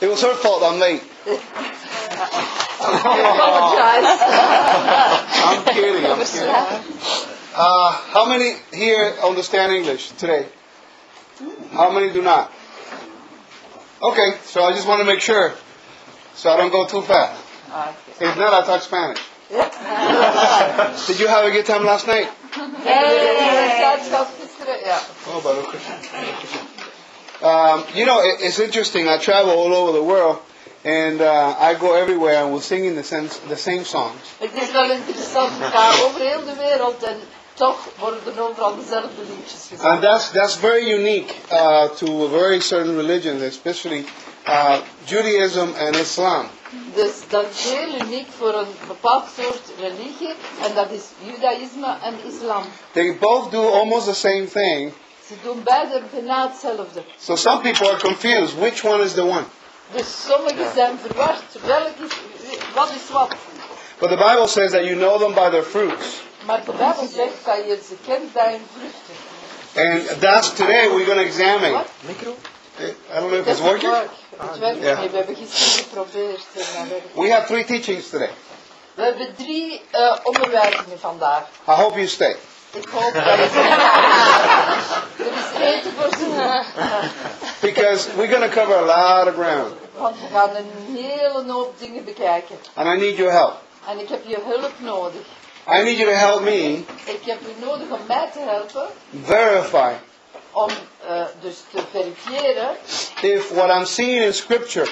It was her fault. I'm late. I'm kidding. I'm kidding. Uh, how many here understand English today? How many do not? Okay, so I just want to make sure, so I don't go too fast. If not, I talk Spanish. Did you have a good time last night? Ja. Oh, Baruch Hashem. Um, you know, it, it's interesting. I travel all over the world, and uh, I go everywhere, and we're singing the same, the same songs. Het is wel interessant. Ik ga over heel de wereld en toch worden er overal dezelfde liedjes And that's that's very unique uh, to very certain religions, especially uh, Judaism and Islam. Dus dat is heel uniek voor een bepaald soort religie en dat is judaïsme en islam. They both do almost the same thing. Ze doen beide bijna hetzelfde. So some people are confused. Which one is the one? Dus sommigen zijn verward. Welk is, wat is wat? But the Bible says that you know them by their fruits. Maar de Bijbel zegt dat je ze kent bij hun vruchten. And that's today we're going to examine. Wat? I don't know if it's working. werk. Het werkt Ja. niet. We hebben gisteren geprobeerd. en dat werkt. We have three teachings today. We hebben drie eh, onderwijzingen vandaag. I hope you stay. Ik hoop dat het is eten voorzien. Because we're going to cover a lot of ground. Want we gaan een hele hoop dingen bekijken. And I need your help. En ik heb je hulp nodig. I need you to help me Ik heb u nodig om mij te helpen. verify Om eh, dus te verifiëren if what I'm seeing in Scripture,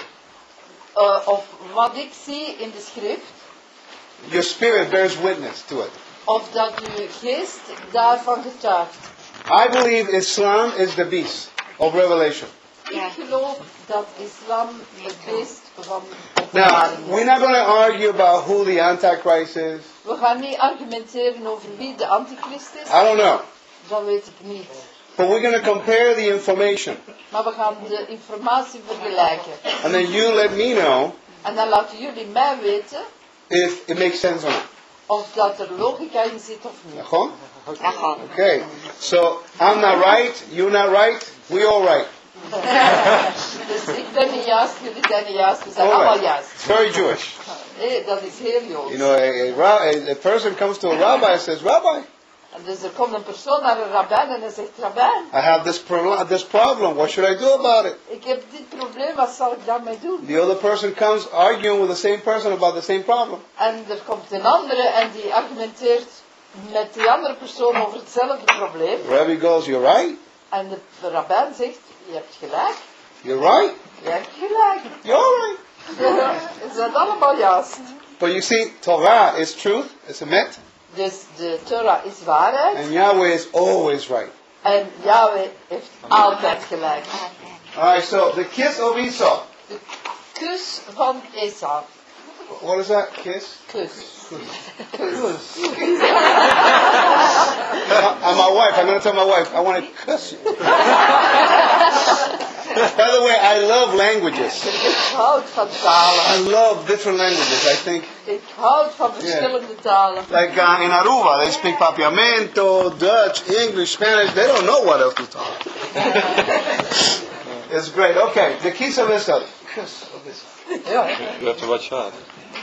eh, of wat ik zie in de schrift. your spirit bears witness to it. Of dat uw geest daarvan getuigt. I believe Islam is the beast of Revelation. Ik geloof dat islam het beest van Now, we're not going to argue about who the Antichrist is. We gaan niet argumenteren over wie de antichrist is. I don't know. Dat weet ik niet. But we're going to compare the information. Maar we gaan de informatie vergelijken. And then you let me know En dan laten jullie mij weten if it makes sense or not. Of er logica in zit of. Nachon? Okay. So I'm not right, you're not right, we all right. Dus ik ben niet juist, jullie zijn niet juist, we zijn All allemaal juist. It's very Jewish. Nee, dat is heel joods. You know, a, a, a, a person comes to a rabbi and says, Rabbi, En dus er komt een persoon naar een rabbijn en hij zegt, rabbijn, I have this, pro- this problem. What should I do about it? ik heb dit probleem, wat zal ik daarmee doen? The other person comes arguing with the same person about the same problem. En er komt een andere en die argumenteert met die andere persoon over hetzelfde probleem. The rabbi goes, You're right. En de rabbijn zegt, je hebt gelijk, You're right. je hebt gelijk. You're right. Ze zijn allemaal juist. But you see, Torah is truth, it's a met, Dus de Torah is waarheid and Yahweh is always right. en Yahweh heeft altijd gelijk. All right, so the kiss of Esau. De kus van Esau. What is that? Kiss? Kus. Uh, and my wife, I'm going to tell my wife, I want to cuss you. By the way, I love languages. Ik houd van talen. I love different languages. I think, Ik houd van verschillende talen. like uh, in Aruba, they speak Papiamento, Dutch, English, Spanish. They don't know what else to talk. it's great. Okay, the kiss of Esau. Kiss of Esau. You have to watch out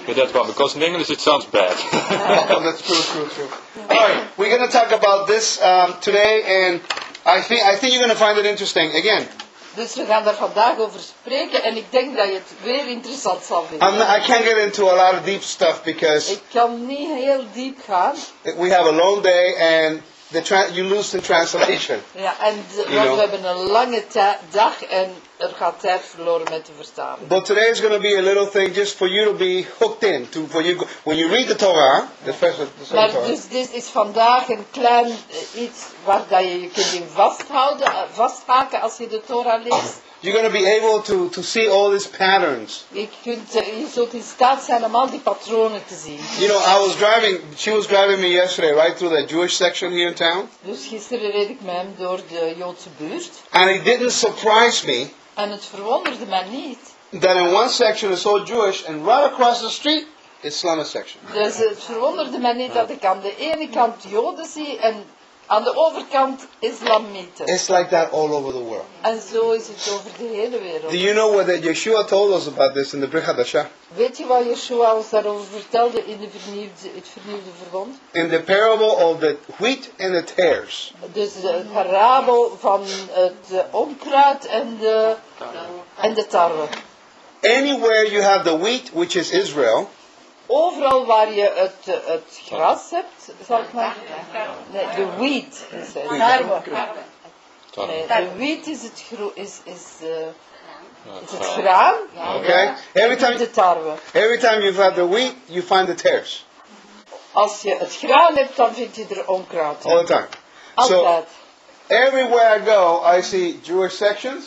with that one because in English it sounds bad. Oh, that's true, true, true. All right, we're going to talk about this um, today, and I think I think you're going to find it interesting. Again, Dus we gaan daar vandaag over spreken en ik denk dat je het weer interessant zal vinden. I'm not, I can't get into a lot of deep stuff because Ik kan niet heel diep gaan. we have a long day, and the you lose the translation. Ja, en de- want know. we hebben een lange dag en er gaat tijd verloren met te verstaan. But today is going to be a little thing just for you to be hooked in. To for you when you read the Torah, the first the Maar Torah. dus dit is vandaag een klein eh, iets waar dat je je kunt in vasthouden, eh, vasthaken als je de Torah leest. You're going to be able to to see all these patterns. Je, kunt, eh, je zult in staat zijn om al die patronen te zien. You know, I was driving. She was driving me yesterday right through that Jewish section here in town, Dus gisteren reed ik met hem door de Joodse buurt. and it didn't surprise me En het verwonderde mij niet. that in one section is so Jewish, and right across the street, Islamic section. Dus het verwonderde mij niet dat ik aan de ene kant Joden zie en Aan de overkant islamieten. It's like that all over the world. En zo is het over de hele wereld. Do you know what that Yeshua told us about this in the Brit Hadashah? Weet je wat Yeshua ons daarover vertelde in de vernieuwde, het vernieuwde verbond? In the parable of the wheat and the tares. Dus de parabel van het onkruid en de, en de tarwe. Anywhere you have the wheat, which is Israel, Overal waar je het, het gras hebt, zal ik maar... Nee, de wheat is het. Tarwe. Nee, de wheat is het, gro is, is, eh, is het graan. okay? Every time, De tarwe. every time you have the wheat, you find the tares Als je het graan hebt, dan vind je er onkruid. all the time. So Altijd. everywhere I go, I see Jewish sections,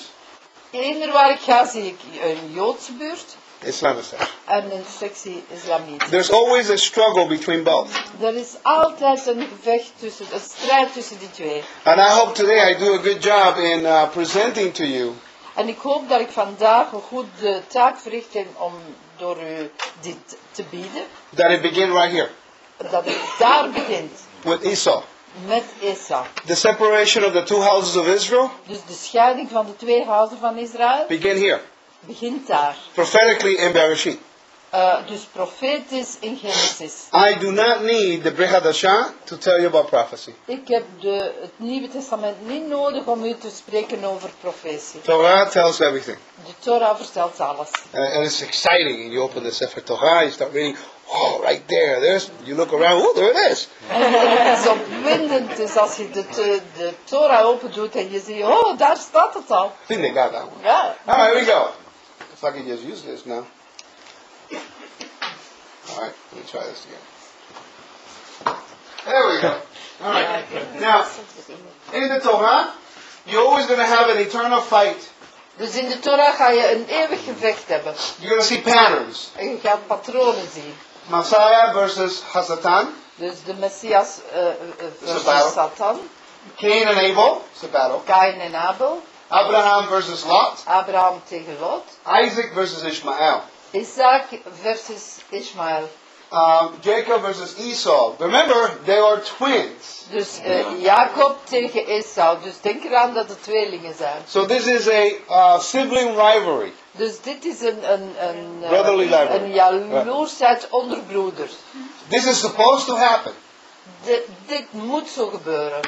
Eender waar ik ga, zie ik een Joodse buurt Islamic sections. en een sectie islamiet. There's always a struggle between both. Er is altijd een gevecht tussen, een strijd tussen die twee. And I hope today I do a good job in uh, presenting to you En ik hoop dat ik vandaag een goede taak verricht heb om door u dit te bieden. that it begin right here Dat het daar begint, with Esau. met Esau. The separation of the two houses of Israel Dus de scheiding van de twee huizen van Israël begin here, begint daar. prophetically in Bereshit. Eh, dus profetisch in Genesis. I do not need the Brit Hadashah to tell you about prophecy. Ik heb de, het Nieuwe Testament niet nodig om u te spreken over profetie. Torah tells everything. De Torah vertelt alles. And, and it's exciting. You open the Sefer Torah, you start reading, oh, right there, there's, you look around, oh, there it is. Het is opwindend dus als je de, de, de Torah open doet en je ziet, oh, daar staat het al. I think they got that one. Ja. All right, we go. I could just use this now. All right, let me try this again. There we go. All right. Now, in the Torah, you're always going to have an eternal fight. Dus in de Torah ga je een eeuwig gevecht hebben. You're going to see patterns. En je gaat patronen zien. Messiah versus Hasatan, Dus de Messias a versus. Satan, Cain and Abel. It's a battle. Kain en Abel, Abraham versus Lot. Abraham tegen Lot, Isaac versus Ishmael. Isaac versus Ismaël. Um, Jacob versus Esau. Remember, they are twins. Dus eh, Jacob tegen Esau. Dus denk eraan dat het tweelingen zijn. So this is a uh, sibling rivalry. Dus dit is een, een, een, eh, Brotherly rivalry. een jaloersheid onder broeders. This is supposed to happen. Dit, dit moet zo gebeuren.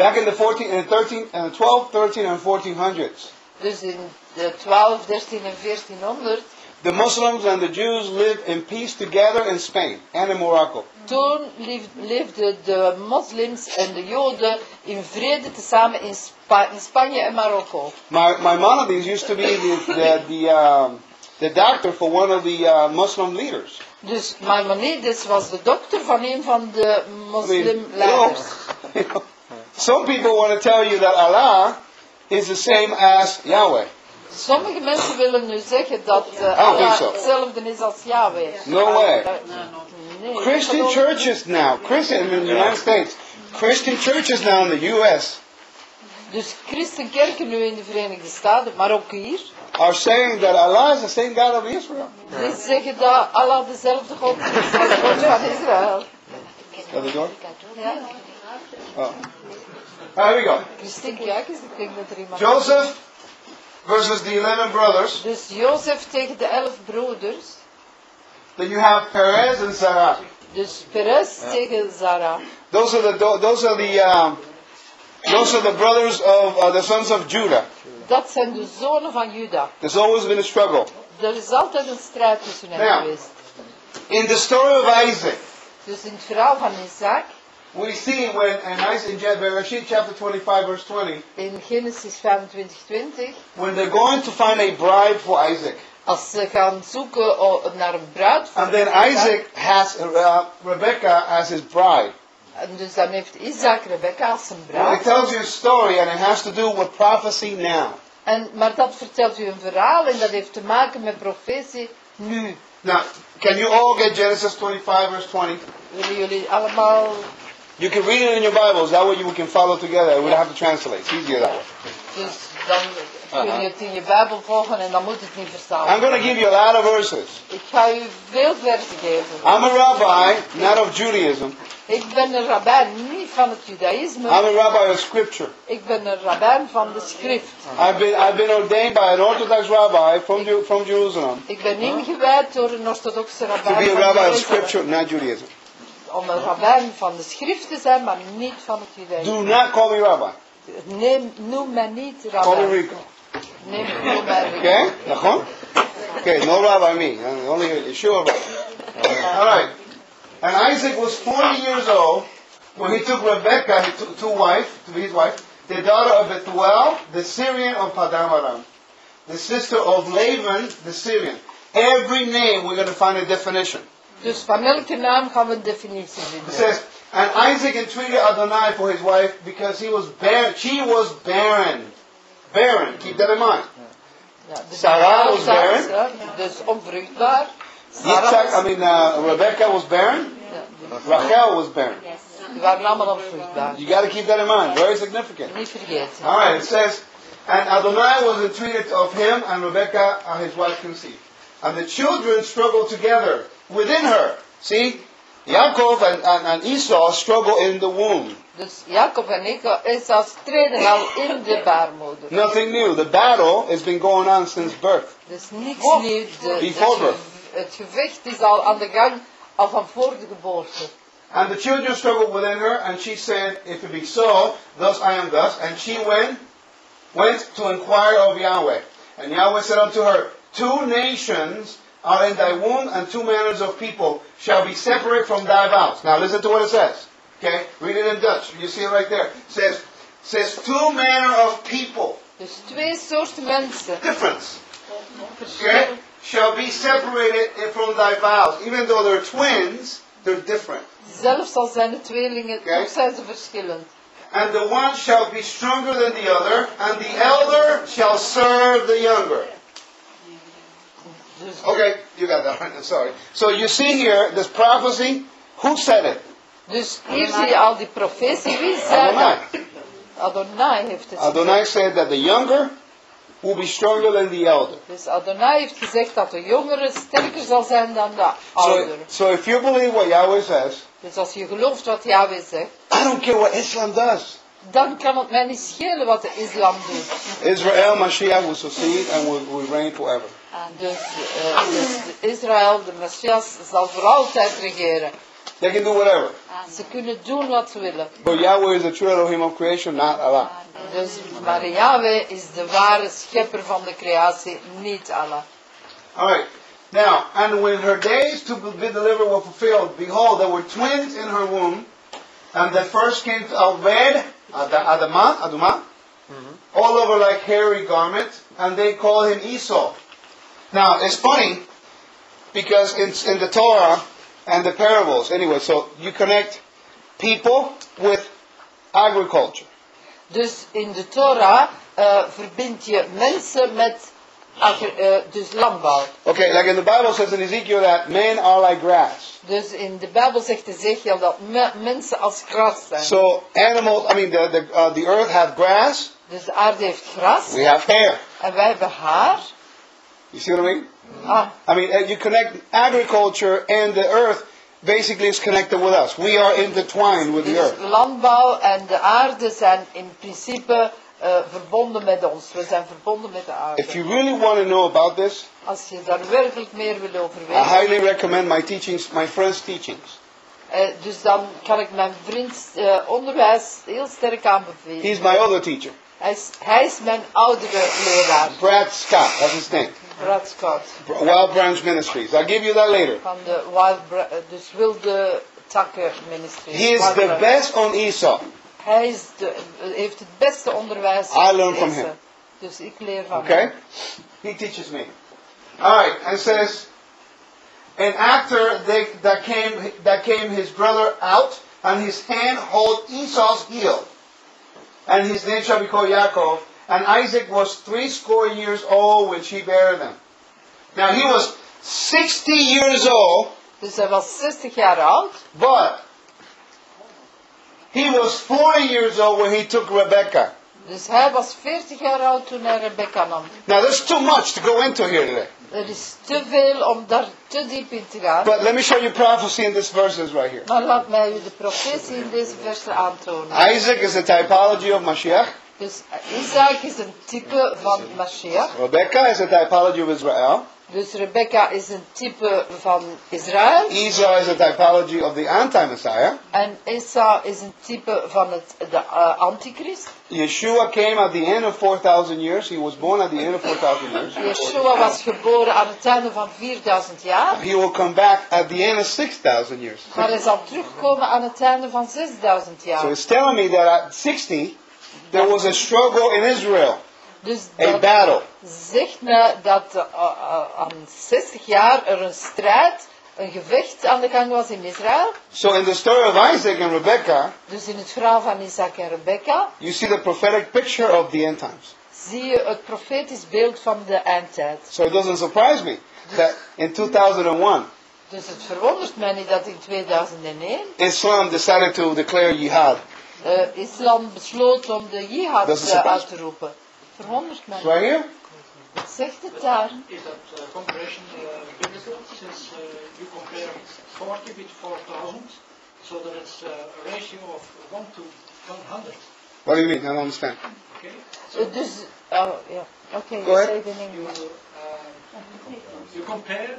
Back in the 14 and 13 and the 12, 13 and 1400s, Dus in de 12, 13 en 1400, the Muslims and the Jews lived in peace together in Spain and in Morocco. toen leefden de moslims en de joden in vrede tezamen in, Spa- in Spanje en Marokko. My Maimonides used to be the the the, um, the doctor for one of the uh, Muslim leaders. Dus Maimonides was de dokter van een van de I mean, moslimleiders. you know, some people want to tell you that Allah is the same as Yahweh. Sommige mensen willen nu zeggen dat uh, think Allah so. hetzelfde is als Yahweh. No way. Nee, ik Christian churches now, Christian in the United States, Christian churches now in the U.S. Dus christenkerken nu in de Verenigde Staten, maar ook hier, are saying that Allah is the same God of Israel. die zeggen dat Allah dezelfde God is als God van Israël. That the door? Ja, Oh. Here we go. Christine, kijk eens, ik denk dat iemand... Joseph versus the eleven brothers. Dus Jozef tegen de elf broeders, Then you have Perez and Zerah. dus Perez tegen Zara. Those are the those are the um, those are the brothers of uh, the sons of Judah. Dat zijn de zonen van Juda. There's always been a struggle. Er is altijd een strijd tussen hen geweest. In the story of Isaac, Dus in het verhaal van Isaac, we see when in Isaac in Bereshit chapter 25 verse 20, in Genesis 25, 20, when they're going to find a bride for Isaac, als ze gaan zoeken naar een bruid voor and then Isaac has uh, Rebecca as his bride. En dus dan heeft Isaac Rebecca als zijn Well, it tells you a story, and it has to do with prophecy now. En, maar dat vertelt u een verhaal en dat heeft te maken met profetie nu. Now, can you all get Genesis 25 verse 20? Willen jullie allemaal You can read it in your Bibles. That way you can follow together. We don't have to translate. It's easier that way. Dus dan kun je het in je Bijbel volgen en dan moet het niet I'm going to give you a lot of verses. Ik ga u veel versen geven. I'm a rabbi, not of Judaism. Ik ben een rabbijn, niet van het judaïsme. I'm a rabbi of Scripture. Ik ben een rabbijn van de schrift. I've been, I've been ordained by an Orthodox rabbi from, Ju- from Jerusalem Ik ben ingewijd door een orthodoxe to be a rabbi of Scripture, not Judaism. Om een rabbijn van de schrift te zijn, maar niet van het judaïsme. Do not call me rabbi. Neem, noem mij niet Call me. Rico. Neem, noem mij Rico. Okay? Okay, no rabbi me. Only a sure rabbi. All right. And Isaac was 40 years old when he took Rebekah, his to, to wife, to be his wife, the daughter of Bethuel, the Syrian of Padam Aram, the sister of Laban, the Syrian. Every name we're going to find a definition. Dus van elke naam gaan we een definitie It says, and Isaac entreated Adonai for his wife because he was barren. She was barren. Barren. Keep that in mind. Ja, dus Sarah was barren. ja, Dus onvruchtbaar. Yitzhak, was- I mean, uh, Rebecca was barren. Rachel was barren. die waren allemaal onvruchtbaar. You got to keep that in mind. Very significant. Niet vergeten. All right. It says, and Adonai was entreated of him, and Rebecca, uh, his wife, conceived. And the children struggled together within her. See, Yaakov and, and, and Esau struggle in the womb. Dus Jacob en Esau streden al in de baarmoeder. Nothing new. The battle has been going on since birth. Dus niks nieuws. De, Before het, ge- het gevecht is al aan de gang, al van voor de geboorte. And the children struggled within her, and she said, If it be so, thus I am thus. And she went, went to inquire of Yahweh. And Yahweh said unto her, Two nations are in thy womb, and two manners of people shall be separate from thy vows. Now listen to what it says. Okay? Read it in Dutch. You see it right there. It says, says two manner of people. Dus twee soorten mensen. Difference. Okay? Shall be separated from thy vows. Even though they're twins, they're different. Zelfs al zijn de tweelingen, toch zijn ze verschillend. And the one shall be stronger than the other, and the elder shall serve the younger. Okay, you got that right. Sorry. So you see here this prophecy. Who said it? dus hier zie je al die profetie. Wie zei Adonai. dat? Adonai heeft het Adonai said that the younger will be stronger than the elder. Dus Adonai heeft gezegd dat de jongere sterker zal zijn dan de So, so if you believe what Yahweh says, Dus als je gelooft wat Yahweh zegt, I don't care what Islam does. dan kan het mij niet schelen wat de islam doet. Israel, Mashiach will succeed and will, will reign forever. Dus, eh, dus Israël, de Messias, zal voor altijd regeren. They can do whatever. Ze kunnen doen wat ze willen. But Yahweh is the true Elohim of creation, not Allah. Dus, maar Yahweh is de ware schepper van de creatie, niet Allah. All right. Now, and when her days to be delivered were fulfilled, behold, there were twins in her womb, and the first came to Ad- Adama, Aduma, all over like hairy garment, and they called him Esau. Now, it's funny because in, in the Torah and the parables, anyway, so you connect people with agriculture. Dus in de Torah eh, verbind je mensen met eh, dus landbouw. Okay, like in the Bible says in Ezekiel that men are like grass. Dus in de Bijbel zegt Ezekiel dat me- mensen als gras zijn. So animals, I mean, the the, uh, the earth has grass. Dus de aarde heeft gras We have hair. en wij hebben haar. You see what I mean? Ah, I mean, uh, you connect agriculture and the earth. Basically, is connected with us. We are intertwined with the earth. landbouw en de aarde zijn in principe eh, verbonden met ons. We zijn verbonden met de aarde. If you really want to know about this, Als je daar werkelijk meer wil over I highly recommend my teachings, my friends' teachings. eh, dus dan kan ik mijn vriend eh, onderwijs heel sterk aanbevelen. He's my other teacher, Hij is, hij is mijn oudere leraar, Brad Scott. That's his name. Brad Scott, Wild Branch Ministries. I'll give you that later. van de Wild Bra- dus wilde takken ministry. He is Wild the Bra- best on Esau. Hij is de, eh, heeft het beste onderwijs. I learn from him. Dus ik leer van Okay? hem. He teaches me. All right, and it says, and after they, that came that came his brother out, and his hand hold Esau's heel, and his name shall be called Yaakov. And Isaac was threescore years old when she bare them. Now he was sixty years old, Dus hij was 60 jaar oud. but He was 40 years old when he took Rebecca. Dus hij was 40 jaar oud toen hij Rebecca nam. Now, there's too much to go into here today. Er is te veel om daar te diep in te gaan. But let me show you prophecy in these verses right here. Maar laat mij u de profetie in deze versen aantonen. Isaac is a typology of Mashiach. Dus Isaac is een type van Mashiach. Rebecca is a typology of Israel. Dus Rebecca is een type van Israël. Esau is a typology of the anti-Messiah. En Esau is een type van het, de eh, antichrist. Yeshua came at the end of 4,000 years. He was born at the end of 4,000 years. Yeshua was geboren aan het einde van 4000 jaar. He will come back at the end of 6,000 years. Maar hij zal terugkomen aan het einde van 6000 So jaar. it's telling me that at 60, there was a struggle in Israel, Dus a battle. zegt me dat eh, eh, aan 60 jaar er een strijd, een gevecht aan de gang was in Israël. So in the story of Isaac and Rebekah, Dus in het verhaal van Isaac en Rebecca you see the prophetic picture of the end times. zie je het profetisch beeld van de eindtijd. So it doesn't surprise me that in 2001, Dus het verwondert mij niet dat in 2001 Islam decided to declare jihad uh, islam besloot om de jihad uh, uit te roepen. Verhonderd mensen. Zwaar je? Wat zegt het daar? Is dat comparison biblical? Sinds you compare 40 met 4000, so that it's eh, a ratio of 1 to 100. What do you mean? I don't understand. Okay. So this, oh, yeah. Okay, you say the name. You, you compare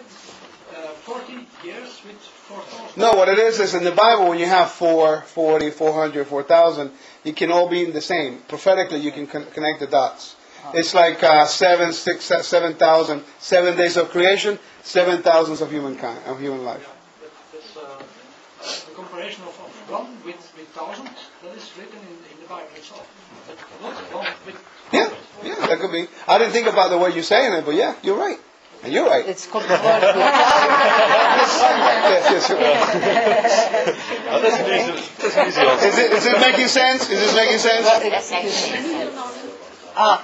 uh, 40 years with 4000. No, what it is is in the Bible when you have 4, 40, 400, 4,000, you can all be the same. Prophetically, you can con- connect the dots. It's like uh, seven, six, se- seven thousand, seven days of creation, seven thousands of humankind, of human life. But this, uh, the comparison of, of 1 with, with 1000, that is written in, in the Bible itself. Not 1 with Yeah, yeah, that could be. I didn't think about the way you're saying it, but yeah, you're right. And you're right. Het komt woord weer. Yes, yes, you're right. Oh, dat is een easy, dat is een easy answer. Is it, is it making sense? Is this making sense? Excuse me. Ah.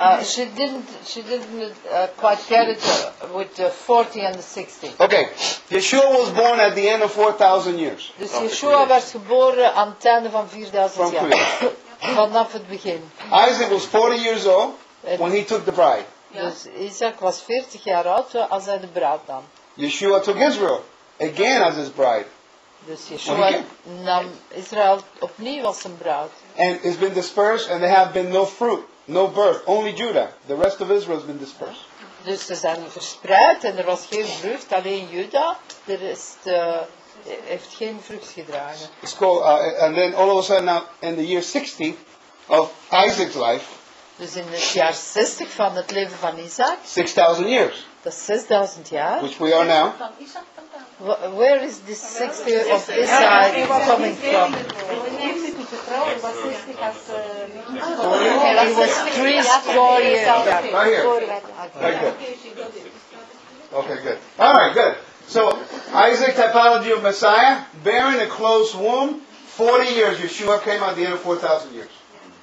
Uh, she didn't, she didn't uh, quite get it uh, with the 40 and the 60. Okay, Yeshua was born at the end of 4,000 years. Dus Yeshua werd geboren aan het einde van 4000 From jaar. creation. Vanaf het begin. Isaac was 40 years old when he took the bride. Dus Isaac was 40 jaar oud als hij de bruid nam. Yeshua took Israel again as his bride. Dus. Yeshua nam Israël opnieuw als zijn bruid. And it's been dispersed, and there have been no fruit, no birth, only Judah. The rest of Israel has been dispersed. Dus ze zijn verspreid en er was geen vrucht, alleen Juda. De rest uh, heeft geen vrucht gedragen. It's called, uh, and then all of a sudden, now in the year 60 of Isaac's life, Dus in het jaar 60 van het leven van Isaac, 6,000 years, dat is 6000 jaar. which we are now. Where is this 60 of Isaac coming from? He was three score years. Right here. Right good. Okay, good. All right, good. So, Isaac, typology of Messiah, bearing a close womb, 40 years. Yeshua came at the end of 4,000 years.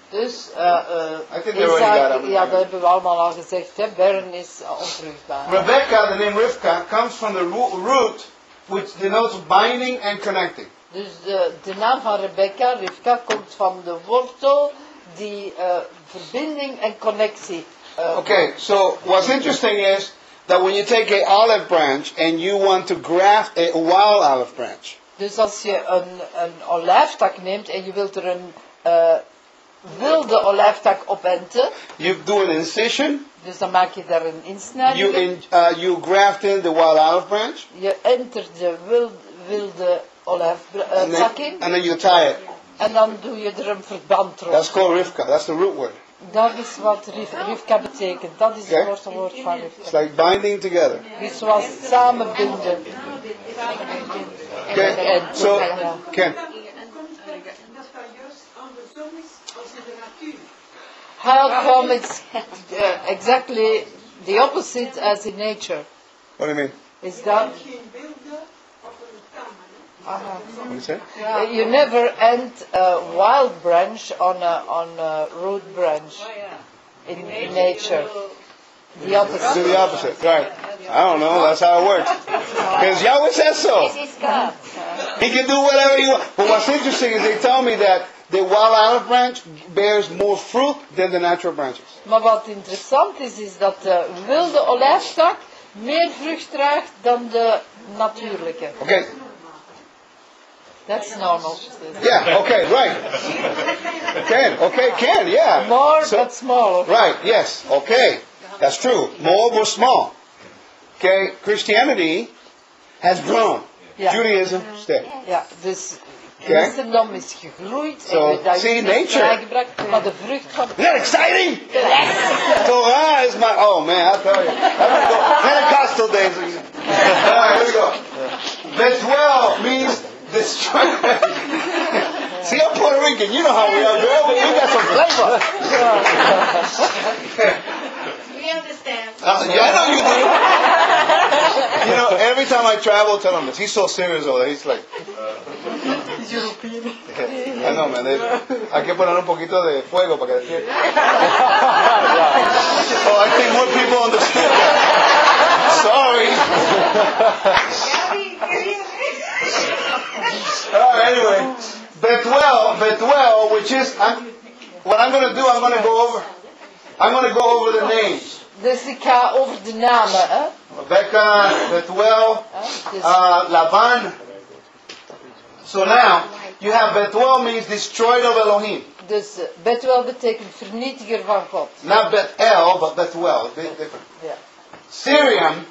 Dus uh, uh, Isaac, ja, dat hebben we allemaal al gezegd, hè? Bern is uh, onvruchtbaar. Rebecca, the name Rivka, comes from the ro- root which denotes binding and connecting. Dus de, de naam van Rebecca, Rivka, komt van de wortel die uh, verbinding en connectie. uh, Okay, so what's interesting is that when you take a olive branch and you want to graft a wild olive branch, Dus als je een, een olijftak neemt en je wilt er een uh, wilde olijftak op enten, you do an incision, dus dan maak je daar een insnijding you in, uh, you graft in the wild olive branch, Je entert de wil- wilde and olijftak then, in and then you tie it. en dan doe je er een verband rond. That's called Rivka. That's the root word. Dat is wat Riv- Rivka betekent. Dat is Oké. het wortelwoord van It's like binding together. Dus zoals samenbinden. Okay, En- so ja. Ken, Dat dat juist andersom is als in de natuur. How come it's uh, exactly the opposite as in nature? what do you mean? Is that Geen beelden op een kamer. Aha. What do you say? Uh, you never end a wild branch on a on a root branch in, in nature. The Do the opposite, right? I don't know. That's how it works. Because Yahweh says so. He can do whatever he wants. But what's interesting is they tell me that the wild olive branch bears more fruit than the natural branches. Maar wat interessant is, is dat de wilde olijftak meer vrucht draagt dan de natuurlijke. Okay. That's normal. Yeah. Okay. Right. Can. Okay. Can. Yeah. More So- but smaller. Right. Yes. Okay. That's true. More or small. Okay. Christianity has grown. Ja. Judaism stayed. Ja, dus Oké. christendom is er gegroeid Zo, en dat see, nature. maar de vrucht van Isn't that exciting? Torah is my. Oh man, I'll tell you. Pentecostal days. All right, here we go. Betuel means destroy. See, I'm Puerto Rican. You know how we are, girl. We got some flavor. Understand. Uh, yeah, I know you do. You know, every time I travel, tell him this. He's so serious over there. He's like. I know, man. They, hay que poner un poquito de fuego para que. Oh, I think more people understand that. Sorry. All right, anyway. Betuel, Betuel, which is, I'm, what I'm going to do, I'm going to go over, I'm going to go over the names. Dus ik ga over de namen. Hè? Rebecca, Betuel, Hè? Uh, Laban. So now, you have Betuel means destroyed of Elohim. dus eh, Betuel betekent vernietiger van God. Not Bethel, but Betuel. Different. Ja. Syrian,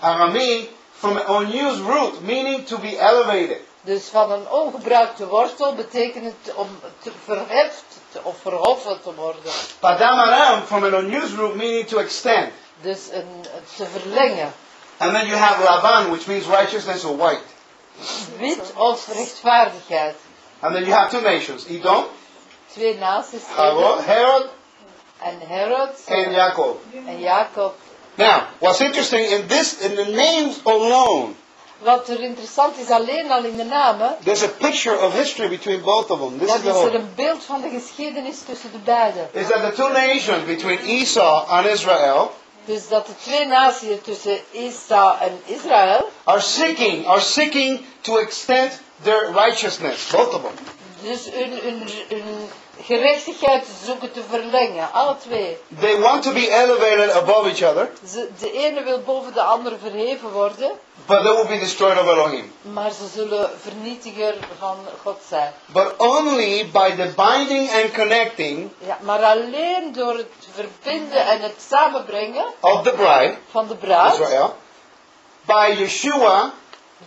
Arami, from an unused root, meaning to be elevated. Dus van een ongebruikte wortel betekent het om te verheft of verhoffen te worden. Padam Aram, from an unused root, meaning to extend. Dus een, te verlengen. And then you have Laban, which means righteousness or white. Wit of rechtvaardigheid. And then you have two nations, Edom, Twee naties. Herod, And Herod and Jacob. en Jacob. Now, what's interesting in this, in the names alone, Wat er interessant is, alleen al in de namen, there's a picture of history between both of them. This dat is er een beeld van de geschiedenis tussen de beiden. Is that the two nations between Esau and Israel Dus dat de twee naties tussen Isa en Israël, are seeking, are seeking to extend their righteousness, both of them. Dus hun, hun, hun gerechtigheid zoeken te verlengen, alle twee. They want to be elevated above each other, Ze, de ene wil boven de andere verheven worden, but they will be destroyed of Elohim. maar ze zullen vernietiger van God zijn. But only by the binding and connecting Ja, maar alleen door het verbinden en het samenbrengen of the bride, van de bruid, Israel, by Yeshua,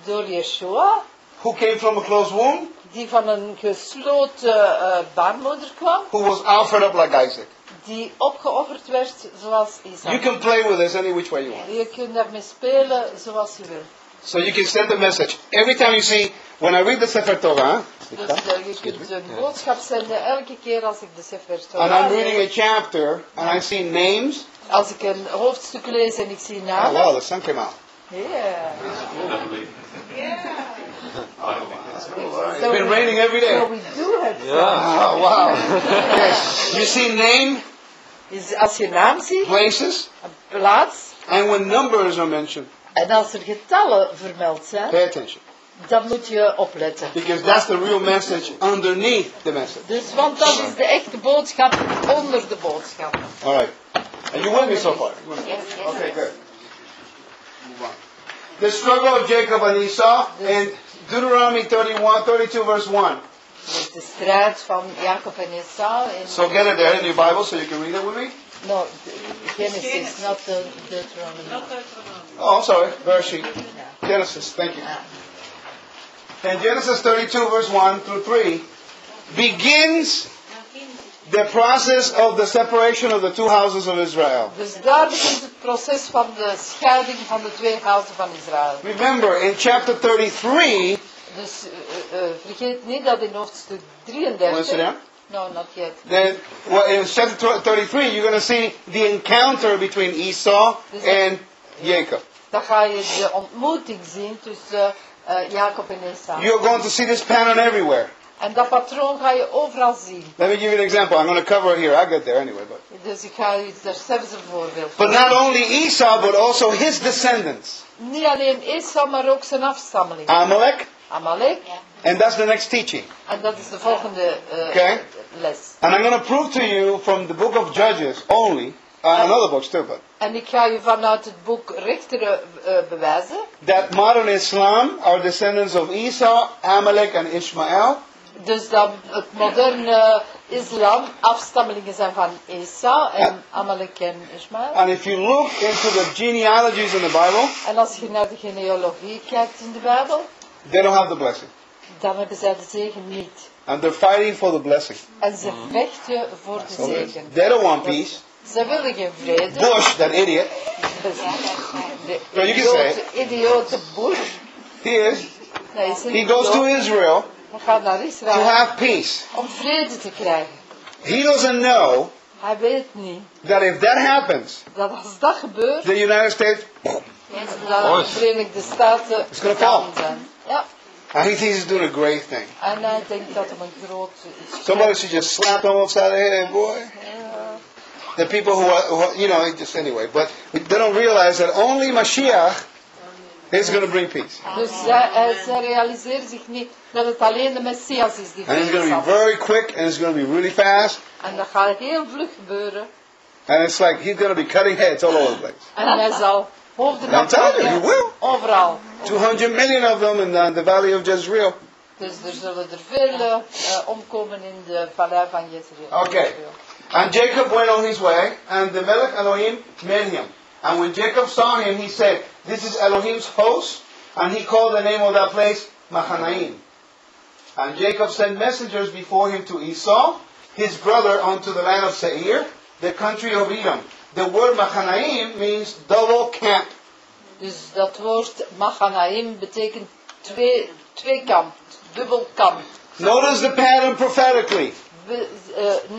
door Yeshua, who came from a closed womb, die van een gesloten eh, baarmoeder kwam, who was offered up like Isaac. die opgeofferd werd zoals You Isaac. can play with this any which way you want. Je kunt daarmee spelen zoals je wil. So you can send the message. Every time you see, when I read the Sefer Torah, Dus eh, je kunt een boodschap zenden elke keer als ik de Sefer and Torah I'm reading a chapter, and I see names, Als ik een hoofdstuk lees en ik zie oh namen. wow, the sun came out. Yeah. It's been raining every So day. we do have Oh wow. Okay. You see name, Dus als je naam ziet, places, een plaats, and when numbers are mentioned, en als er getallen vermeld zijn, pay attention. dan moet je opletten. Because that's the real message underneath the message. Dus, want dat is de echte boodschap onder de boodschap. All right. And you with me so far? Yes, yes. Okay, good. Move on. The struggle of Jacob and Esau in Deuteronomy 31, 32, verse 1. Dus de strijd van Jacob en Esau in So get it there in your Bible so you can read it with me. no, Genesis, not the Deuteronomy. Oh, I'm sorry. Bereshit. Genesis. Thank you. And Genesis 32, verse 1 through 3 begins the process of the separation of the two houses of Israel. Dus daar begint het proces van de scheiding van de twee huizen van Israël. Remember, in chapter 33, Dus eh, eh, vergeet niet dat in hoofdstuk 33. sit. No, not yet. Then, well, in chapter 33, you're going to see the encounter between Esau and Jacob. Dan ga je de ontmoeting zien tussen eh, Jacob en Esau. You're going to see this pattern everywhere. En dat patroon ga je overal zien. Let me give you an example. I'm going to cover it here. I'll get there anyway. But, Dus ik ga je daar zelfs een voorbeeld but not only Esau, but also his descendants. Niet alleen Esau, maar ook zijn afstammelingen. Amalek, Amalek. And that's the next teaching. En dat is de volgende eh, Oké. les. And I'm going to prove to you from the book of Judges only, uh, and other books too, but En ik ga u vanuit het boek Richteren eh, bewijzen that modern Islam are descendants of Esau, Amalek, and Ishmael. Dus dat het moderne islam afstammelingen zijn van Esau en Amalek en Ismaël. And if you look into the genealogies in the Bible, En als je naar de genealogie kijkt in de Bijbel, they don't have the blessing. dan hebben zij de zegen niet. And they're fighting for the blessing. En ze vechten voor de zegen. they don't want peace. Ze willen geen vrede. Bush, that idiot, de Well, you can say idiote, idiote Bush, he is. He goes to. Israel Hij gaat naar to Israël have peace. om vrede te krijgen. He doesn't know Hij weet niet that if that happens, dat als dat gebeurt, the United States, dat de Verenigde Staten It's gonna gaan fall. Ja. and he thinks he's doing a great thing. En hij denkt dat hem een groot Somebody should just slap him upside the head, boy. The people who are, who are, you know, just anyway, but they don't realize that only Mashiach is going to bring peace. Dus zij, eh, zij realiseren zich niet dat het alleen de Messias is die And it's going to be very quick and it's going to be really fast. En dat gaat heel vlug gebeuren. And it's like he's going to be cutting heads all over the place. En hij zal hoofden I'm telling you, he will. overal. 200 million of them in the valley of Jezreel. Dus er zullen er veel eh, omkomen in de vallei van Jezreel. Okay. And Jacob went on his way, and the Melech Elohim met him. And when Jacob saw him, he said, This is Elohim's host. And he called the name of that place Mahanaim. And Jacob sent messengers before him to Esau, his brother, unto the land of Seir, the country of Edom. The word Mahanaim means double camp. Dus dat woord Machanaim betekent twee, twee kamp, dubbel kamp. Notice the pattern prophetically. Eh,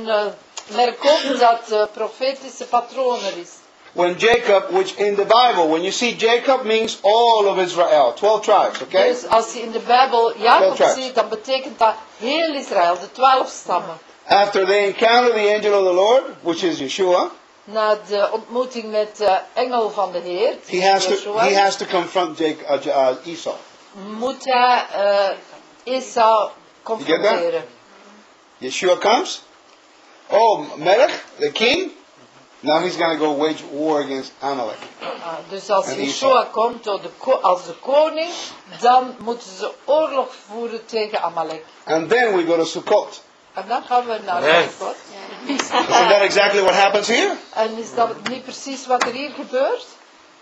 eh, merk op dat uh, profetische patroon er is. When Jacob, which in the Bible, when you see Jacob means all of Israel, 12 tribes, okay? Dus als je in de Bijbel Jacob ziet, dan betekent dat heel Israël, de twaalf stammen. After they encounter the angel of the Lord, which is Yeshua, Na de ontmoeting met de engel van de Heer, he has to Joshua, he has to confront Jacob, uh, uh, Esau. moet hij eh, Esau confronteren. Yeshua comes. Oh, Melech, the king. Now he's going to go wage war against Amalek. Ah, dus als Yeshua komt door de ko- als de koning, dan moeten ze oorlog voeren tegen Amalek. And then we go to Sukkot. En dan gaan we naar Nee. Sukkot. Isn't that exactly what happens here? En is dat niet precies wat er hier gebeurt?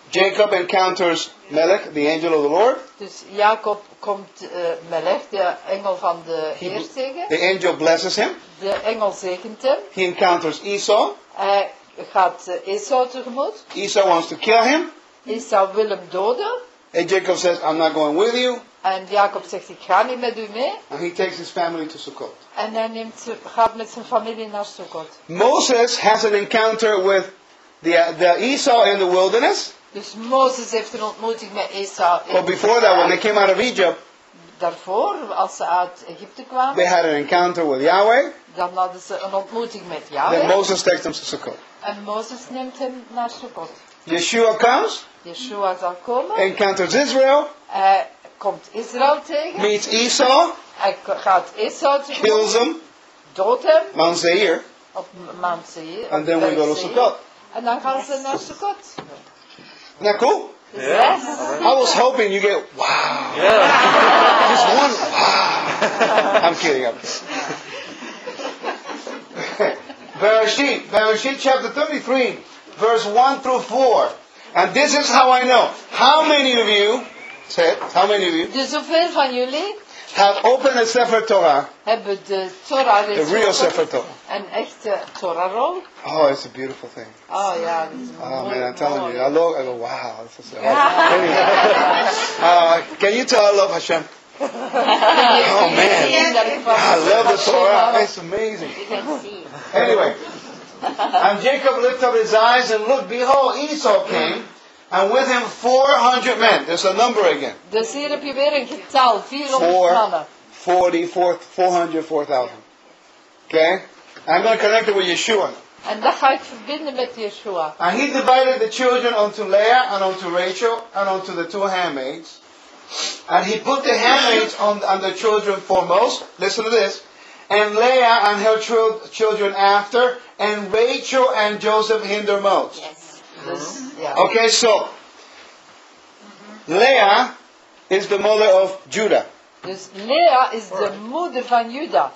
Jacob encounters Melech, the angel of the Lord. Dus Jacob komt uh, Melech, de engel van de Heer, tegen. The angel blesses him. De engel zegent hem. He encounters Esau. Hij gaat Esau tegemoet. Esau wants to kill him. Esau wil hem doden. And Jacob says, I'm not going with you. En Jacob zegt, ik ga niet met u mee. And he takes his family to Sukkot. En hij neemt, gaat met zijn familie naar Sukkot. Moses has an encounter with the, the Esau in the wilderness. Dus Mozes heeft een ontmoeting met Esau. But before that, when they came out of Egypt, Daarvoor, als ze uit Egypte kwamen, they had an encounter with Yahweh. dan hadden ze een ontmoeting met Then Moses takes them to Sukkot. En Mozes neemt hem naar Sukkot. Yeshua comes, Yeshua zal komen. encounters Israel, Hij komt Israël tegen. meets Esau, Hij gaat Esau kills tegemoet. him, Doodt hem Mount Seir, op Mount Seir. and then we go to Sukkot. En dan gaan ze naar Sukkot. Isn't that cool? Yes. I was hoping you get, wow, Yeah. just one, wow. I'm kidding, I'm kidding. Bereshit, Bereshit chapter 33, verse 1 through 4. And this is how I know. How many of you, say it, how many of you, Dus hoeveel van jullie have opened a Sefer Torah, hebben de Torah the real? Sefer Torah? Een echte Torah-rol? Oh, it's a beautiful thing. Oh yeah. Oh man, I'm telling you, I love, I go, wow. This is, anyway. uh, can you tell I love Hashem? Oh man, Dat ik van I love the Torah. It's amazing. Anyway, and Jacob lifted up his eyes and looked, behold, Esau came, and with him 400 men. There's a number again. Dus hier heb je weer een getal, 400 Four. mannen. 40, 400, 4,000. Okay? I'm going to connect it with Yeshua. En dat ga ik verbinden met Yeshua. And he divided the children unto Leah and unto Rachel and unto the two handmaids. And he put the handmaids on, on the children foremost. Listen to this. And Leah and her chil- children after. And Rachel and Joseph hindermost. Dus, ja. Okay, so Leah is the mother of Judah. dus Lea is de moeder van Judah.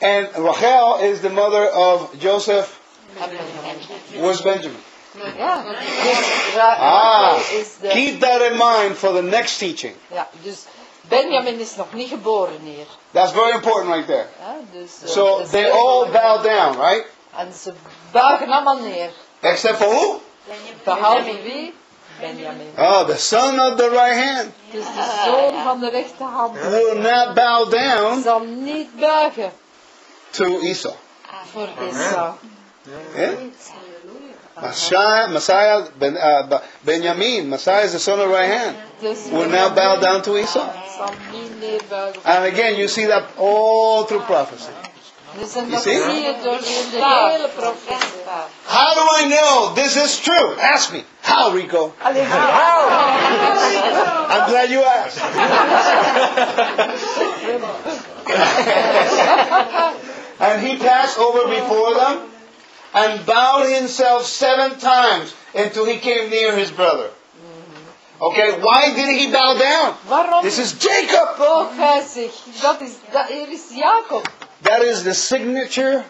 And Rachel is the mother of Joseph. En Benjamin. Where's Benjamin? Ja, dus Ah, Rachel is de... keep that in mind for the next teaching. Ja, dus Benjamin is nog niet geboren hier. That's very important right there. Ja, dus, eh, So they all bow down, right? En ze buigen allemaal neer. Except for who? Behalve wie? Benjamin. Oh, the son of the right hand Dus de zoon van de rechterhand will not bow down zal niet buigen to Esau. voor Esau. Yeah? Messiah, Messiah ben, uh, Benjamin, Messiah is the son of the right hand, Dus will not bow down to Esau. And again, you see that all through prophecy. You see? How do I know this is true? Ask me. How, Rico? How? I'm glad you asked. and he passed over before them and bowed himself seven times until he came near his brother. Mm-hmm. Okay, why did he bow down? Waarom This is Jacob. boog hij zich? Dat is, dat, is Jacob. That is the signature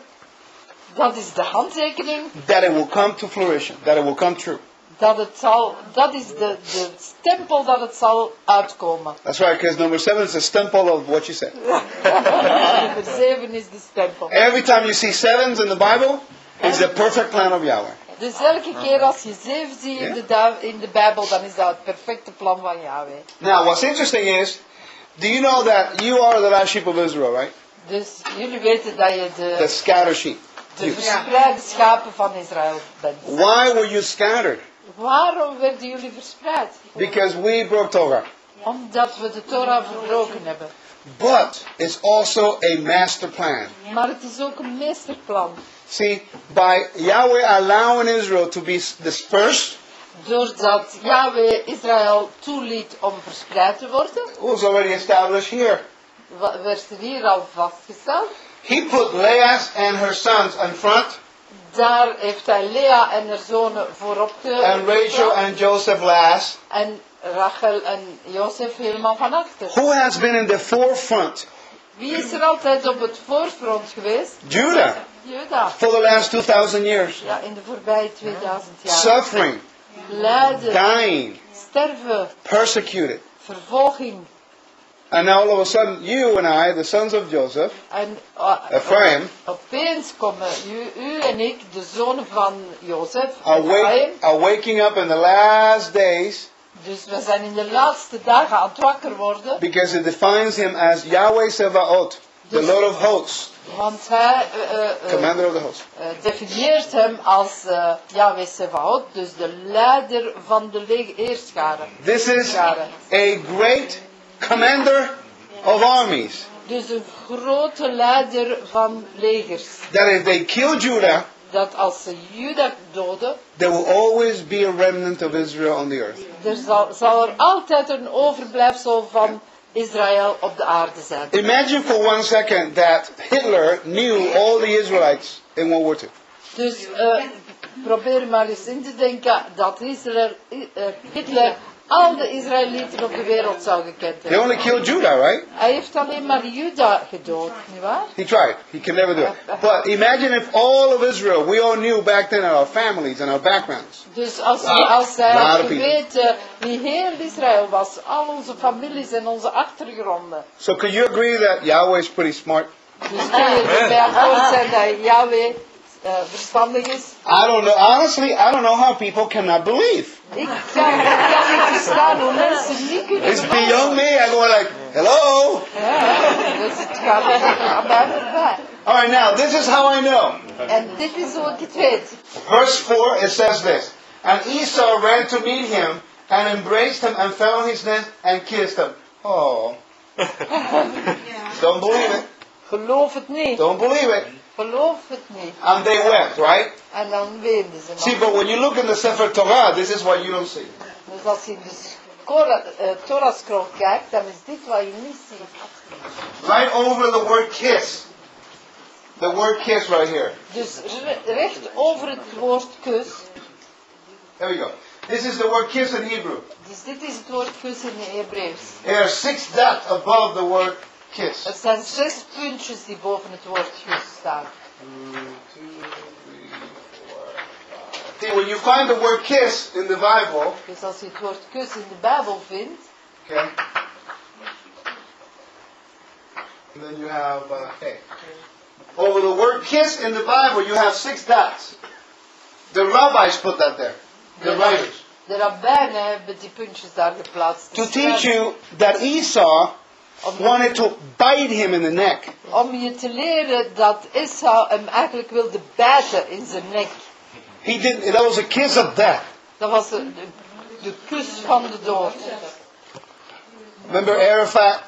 Dat is de handtekening that it will come to fruition, that it will come true. dat het zal, dat is de, de stempel dat het zal uitkomen. That's right, because number seven is a stempel of what you said. Nummer 7 is de stempel. Every time you see sevens in the Bible, it's the perfect plan of Yahweh. Dus elke keer als je zeven ziet in de, in de Bijbel, dan is dat het perfecte plan van Yahweh. Now, what's interesting is, do you know that you are the last sheep of Israel, right? Dus jullie weten dat je The de, scattered sheep. de verspreide schapen van Israël bent. Why were you scattered? Waarom werden jullie verspreid? Because we broke Torah. Omdat we de Torah verbroken hebben. But it's also a master plan. Maar het is ook een meesterplan. See, by Yahweh allowing Israel to be dispersed, Doordat Yahweh Israël toeliet om verspreid te worden, was already established here. werd er hier al vastgesteld. He put Leah and her sons in front, Daar heeft hij Lea en haar zonen voorop ge- and Rachel and Joseph last. En Rachel en Jozef helemaal van achter. Who has been in the forefront? Wie is er altijd op het voorfront geweest? Judah, Juda. for the last 2,000 years. Ja, in de voorbije 2000 jaar. Suffering, Lijden, dying, sterven, persecuted. vervolging. And now all of a sudden, you and I, the sons of Joseph, En uh, Ephraim, opeens komen u, u en ik, de zonen van Jozef, are, wake, are waking up in the last days Dus we zijn in de laatste dagen aan het wakker worden. because it defines him as Yahweh Sevaot, the Lord of hosts, Want hij eh, commander of the hosts. definieert hem als eh Yahweh Sevaot, dus de leider van de heerscharen. This is a great commander of armies. Dus een grote leider van legers. That if they kill Judah, Dat als ze Juda doden, there will always be a remnant of Israel on the earth. er zal, zal er altijd een overblijfsel van Israël op de aarde zijn. Imagine for one second that Hitler knew all the Israelites in World War II. Dus eh, probeer maar eens in te denken dat Israël, eh, Hitler al de Israëlieten op de wereld zou gekend He hebben. only killed Judah, right? Hij heeft alleen maar Juda gedood, nietwaar? He tried. He could never do it. But imagine if all of Israel, we all knew back then our families and our backgrounds. Dus als, als hij had geweten wie heel Israël was, al onze families en onze achtergronden. So could you agree that Yahweh is pretty smart? Dus kun je erbij akkoord zijn dat Yahweh Uh, verstandig is? I don't know. Honestly, I don't know how people cannot believe. Ik kan, kan niet verstaan hoe mensen niet kunnen It's beyond me. I go like, hello. Dus het gaat aan mij voorbij. All right, now this is how I know. En dit is hoe ik het weet. Verse 4, it says this. And Esau ran to meet him and embraced him and fell on his neck and kissed him. Oh. Don't believe it. Geloof het niet. Don't believe it. Geloof het niet. And they wept, right? En dan weenden ze See, but when you look in the Sefer Torah, this is what you don't see. Dus als je de eh, Torah scroll kijkt, dan is dit wat je niet ziet. Right over the word kiss. The word kiss right here. Dus recht over het woord kus. There we go. This is the word kiss in Hebrew. Dus dit is het woord kus in het Hebreeuws. There are six dots above the word kiss. Er zijn zes puntjes die boven het woord kus staan. See, when you find the word kiss in the Bible, Dus als je het woord kus in de Bijbel vindt, okay, and then you have, uh, hey, over the word kiss in the Bible, you have six dots. The rabbis put that there, the writers, de rabbijnen hebben die puntjes daar geplaatst. to teach you that Esau wanted to bite him in the neck. Om je te leren dat Esau hem eigenlijk wilde bijten in zijn nek. He did. That was a kiss of death. Dat was de, de, de kus van de dood. Remember Arafat?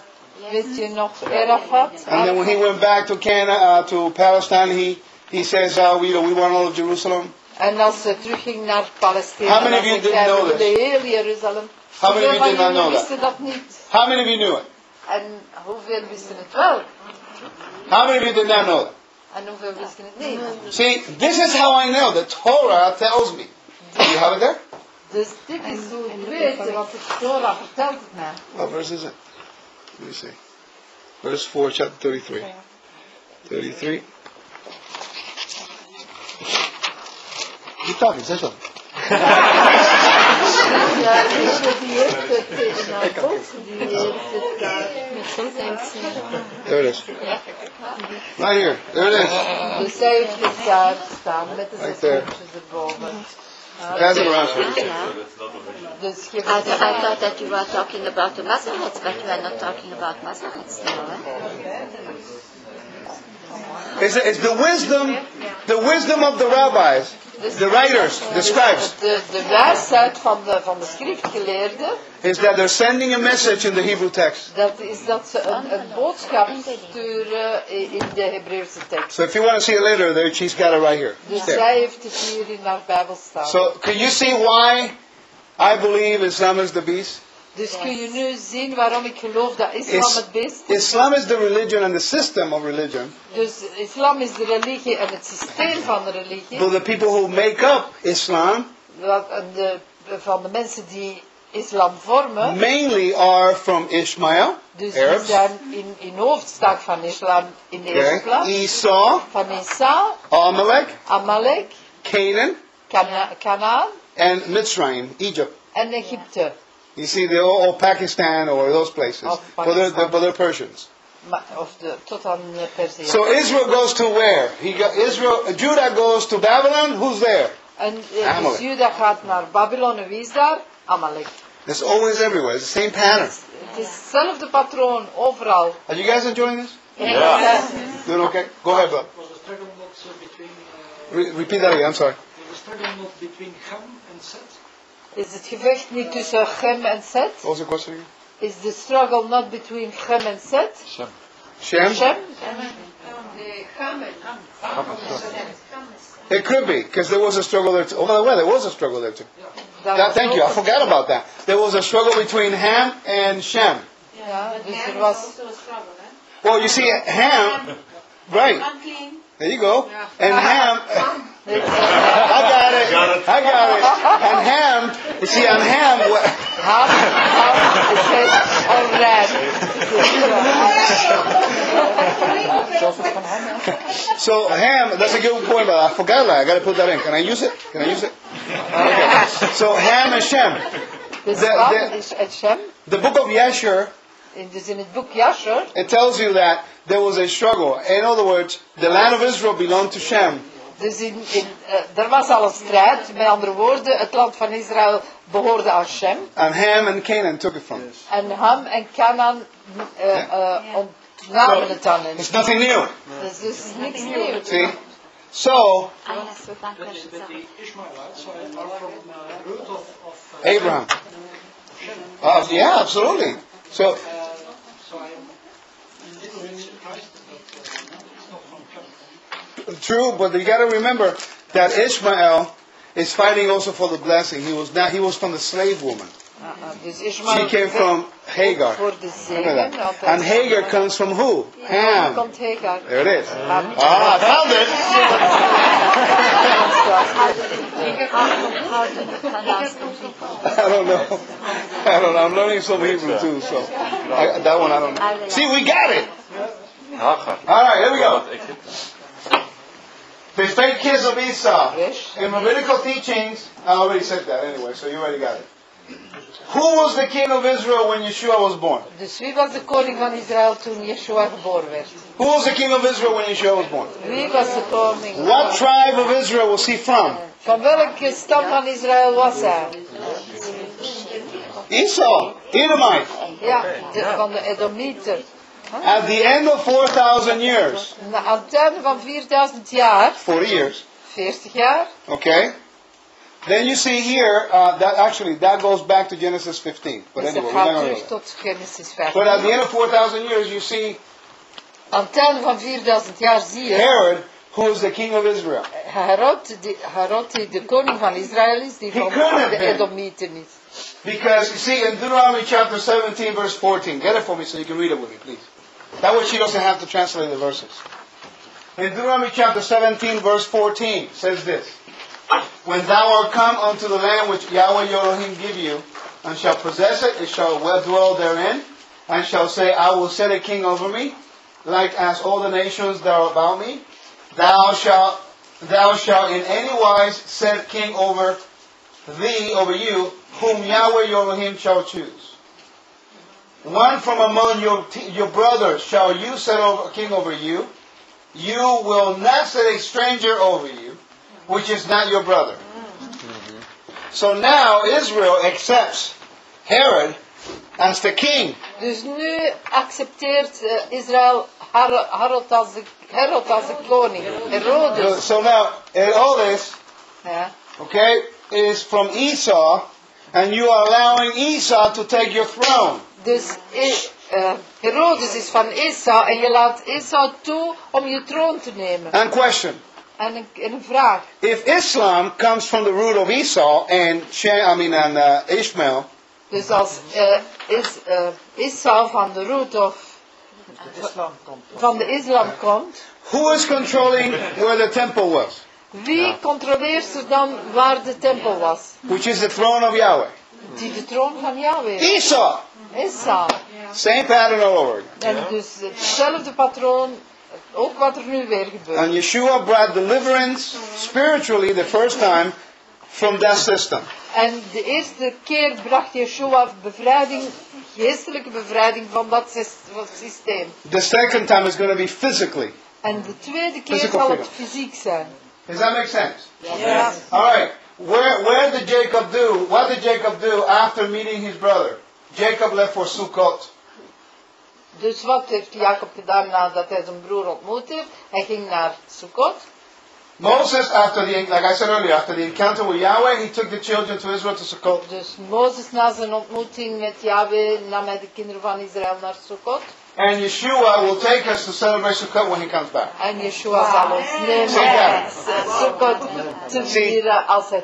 Weet je nog Arafat? And then when he went back to Canada, uh, to Palestine, he he says, uh, we, we want all of Jerusalem. En als ze terugging naar Palestina, How many of you didn't know this? heel Jeruzalem. How many of you did not know that? wisten dat niet? How many of you knew it? En hoeveel wisten het wel? How many of you did not know that? En hoeveel wisten het niet? See, this is how I know. The Torah tells me. Do you have it there? Dus dit is hoe ik weet, want de Torah vertelt het mij. What verse is it? Let me see. Verse 4, chapter 33. 33. Keep talking, say something. Ja, dus die heeft het in haar boek, die heeft het daar. There it is. Right here. There it is. Dus zij heeft het daar staan met de Right zes there. erboven. Pass it around. for me. Dus I, I thought that you were talking about the Masoretes, but you are not talking about Masoretes now, eh? It's, it's the wisdom, the wisdom of the rabbis, the writers, the scribes, De, de wijsheid van de, van de schriftgeleerden, is that they're sending a message in the Hebrew text. dat is dat ze een, een boodschap sturen uh, in de Hebreeuwse tekst. So if you want to see it later, there she's got it right here. Dus There. zij heeft het hier in haar Bijbel staan. So can you see why I believe Islam is the beast? Dus kun je nu zien waarom ik geloof dat islam Is- het beest is? Islam is the religion and the system of religion. Dus islam is de religie en het systeem van de religie. But the people who make up Islam Wat- en de, van de mensen die islam vormen. mainly are from Ishmael, Dus die zijn in, in hoofdstaat van islam in de eerste plaats. Esau, Van Isa, Amalek, Amalek, Canaan, Kana- Canaan and Mitzrayim, Egypt. en Egypte. You see, they're all, all Pakistan or those places, Of but they're, Pakistan. but they're Persians. Maar, of de, tot aan Perzië. So Israel goes to where? He go, Israel, Judah goes to Babylon. Who's there? en eh, dus Amalek. Gaat naar Babylon en wie is daar? Amalek. It's always everywhere. It's the same pattern. Het is hetzelfde patroon overal. Are you guys enjoying this? Yeah. Doing okay? Go ahead, bud. Was the struggle not uh, between, uh, Re- repeat that again. I'm sorry. was the struggle not between Ham and Set? Is het gevecht niet tussen Chem en Set? What was the question again? Is the struggle not between Chem and Set? Shem? Shem? It could be, because there was a struggle there too. Oh, by the way, there was a struggle there too. Daar That, thank you. I forgot about that. There was a struggle between Ham and Shem. Ja, dus er was... Well, you see, Ham, right. Unclean. There you go. And Ham, Nee, I got it. I got it. And Ham, you see, on Ham, what- Ham, ham, het heet onrein. so Ham, that's a good point, but I forgot that. I got to put that in. Can I use it? Can I use it? Okay. So Ham and Shem. Dus De- Ham de- is uh, en The book of Yasher, In- Dus in het boek Jasher, it tells you that there was a struggle. In other words, the land of Israel belonged to Shem. Dus in, in, eh, er was al een strijd. Met andere woorden, het land van Israël behoorde aan Shem. And Ham and Canaan took it from. En Ham en Canaan eh, eh, ontnamen het aan hen. It's nothing new. Dus dus niks nieuws. See? So, uh, uh, Abraham. Uh, yeah, absolutely. So, Uh, so I'm a little bit surprised true, but you got to remember that Ishmael is fighting also for the blessing. He was not. He was from the slave woman. Dus Ishmael She came from Hagar. voor de that. And Hagar comes from who? Ham. There it is. Ah, I found it. How, how do you pronounce the people? I don't know. I don't know. I'm learning some Hebrew too, so I, that one I don't know. See, we got it. All right, here we go. The fake kids of Esau. Yes. In rabbinical teachings, I already said that anyway, so you already got it. Who was the king of Israel when Yeshua was born? Dus wie was de koning van Israël toen Yeshua geboren werd? Who was the king of Israel when Yeshua was born? Wie was de koning? What tribe of Israel was he from? Van welke stam van Israël was hij? Esau, Edomite. Ja, de, van de Edomieten. At the end of 4,000 years, Na, aan het einde van 4000 jaar, 40 years, 40 jaar, okay? Then you see here, uh, that actually, that goes back to Genesis 15. But dus anyway, gaat terug tot Genesis But at the end of 4,000 years, you see Aan het einde van 4000 jaar zie je Herod, who is the king of Israel. Herod, die, Herod die de koning van Israël is, die van de. Edomieten is. Because you see in Deuteronomy chapter 17, verse 14, get it for me so you can read it with me, please. That way she doesn't have to translate the verses. In Deuteronomy chapter 17, verse 14, says this When thou art come unto the land which Yahweh your Elohim give you, and shall possess it, it shall well dwell therein, and shall say, I will set a king over me, like as all the nations that are about me. Thou shalt, thou shalt in any wise set king over thee, over you, whom Yahweh your Elohim shall choose. One from among your, your brothers shall you set over, king over you. You will not set a stranger over you, which is not your brother. So now Israel accepts Herod as the king. Dus nu accepteert eh, Israël Her- Herod als de, Herod als de koning. Herodes. So now, and all this, okay, is from Esau, and you are allowing Esau to take your throne. Dus eh, Herodes is van Esau en je laat Esau toe om je troon te nemen. And question. En een, en een vraag. If Islam comes from the root of Esau and I mean, and uh, Ishmael, Dus als eh, is, eh, Esau van de root of van de islam komt, who is controlling where the temple was, wie controleert er dan waar de tempel was? which is the throne of Yahweh? Die de troon van Yahweh. is. Esau. Esau. Same pattern all over. again. En dus hetzelfde patroon, ook wat er nu weer gebeurt. And Yeshua brought deliverance spiritually the first time from that system. En de eerste keer bracht Yeshua bevrijding, geestelijke bevrijding van dat sys- van het systeem. The second time is going to be physically. En de tweede keer Physical zal het freedom. fysiek zijn. Does that make sense? Ja. All right. Where where did Jacob do? What did Jacob do after meeting his brother? Jacob left for Sukkot. Dus wat heeft Jacob gedaan nadat hij zijn broer ontmoet heeft? Hij ging naar Sukkot. Moses, after the like I said earlier, after the encounter with Yahweh, he took the children to Israel to Sukkot. Dus Mozes na zijn ontmoeting met Yahweh nam hij de kinderen van Israël naar Sukkot. And Yeshua will take us to celebrate Sukkot when he comes back. En Yeshua zal ons nemen Zeg ja. om Sukkot te vieren als hij.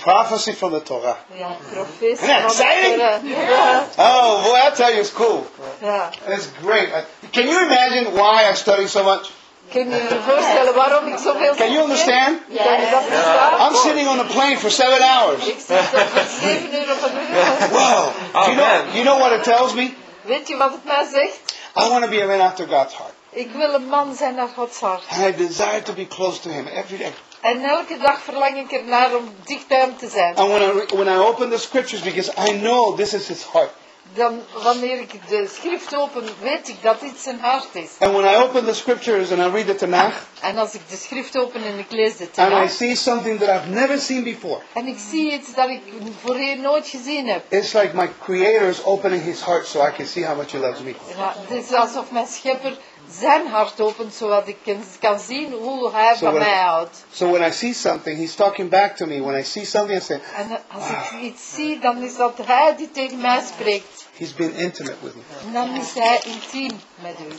Prophecy from the Torah. Ja, profetie Isn't that exciting? Torah. Ja, Oh boy, I tell you, it's cool. ja. It's great. Uh, Can you imagine why I study so much? Kun je je voorstellen waarom ik zoveel Can you understand? Kan je dat verstaan? I'm sitting on a plane for seven hours. Ik zit op voor zeven uur op een. Wow. Do you know, you know what it tells me? Weet je wat het mij zegt? I want to be a man after God's heart. Ik wil een man zijn naar Gods hart. And I desire to be close to Him every day. En elke dag verlang ik ernaar om dicht bij hem te zijn. And when I, when I open the scriptures, because I know this is His heart. Dan, wanneer ik de schrift open, weet ik dat dit zijn hart is. And when I open the scriptures and I read the Tanakh, En als ik de schrift open en ik lees de and I Tanakh, see something that I've never seen before, en ik zie iets dat ik voorheen nooit gezien heb. it's like my Creator is opening His heart so I can see how much He loves me. Ja, het is alsof mijn schepper zijn hart opent, zodat ik kan- kan zien hoe hij Zo van mij houdt. So when I see something, He's talking back to me. When I see something, I say, En als ik iets zie, dan is dat hij die tegen mij spreekt. He's been intimate with me. En dan is hij intiem met u.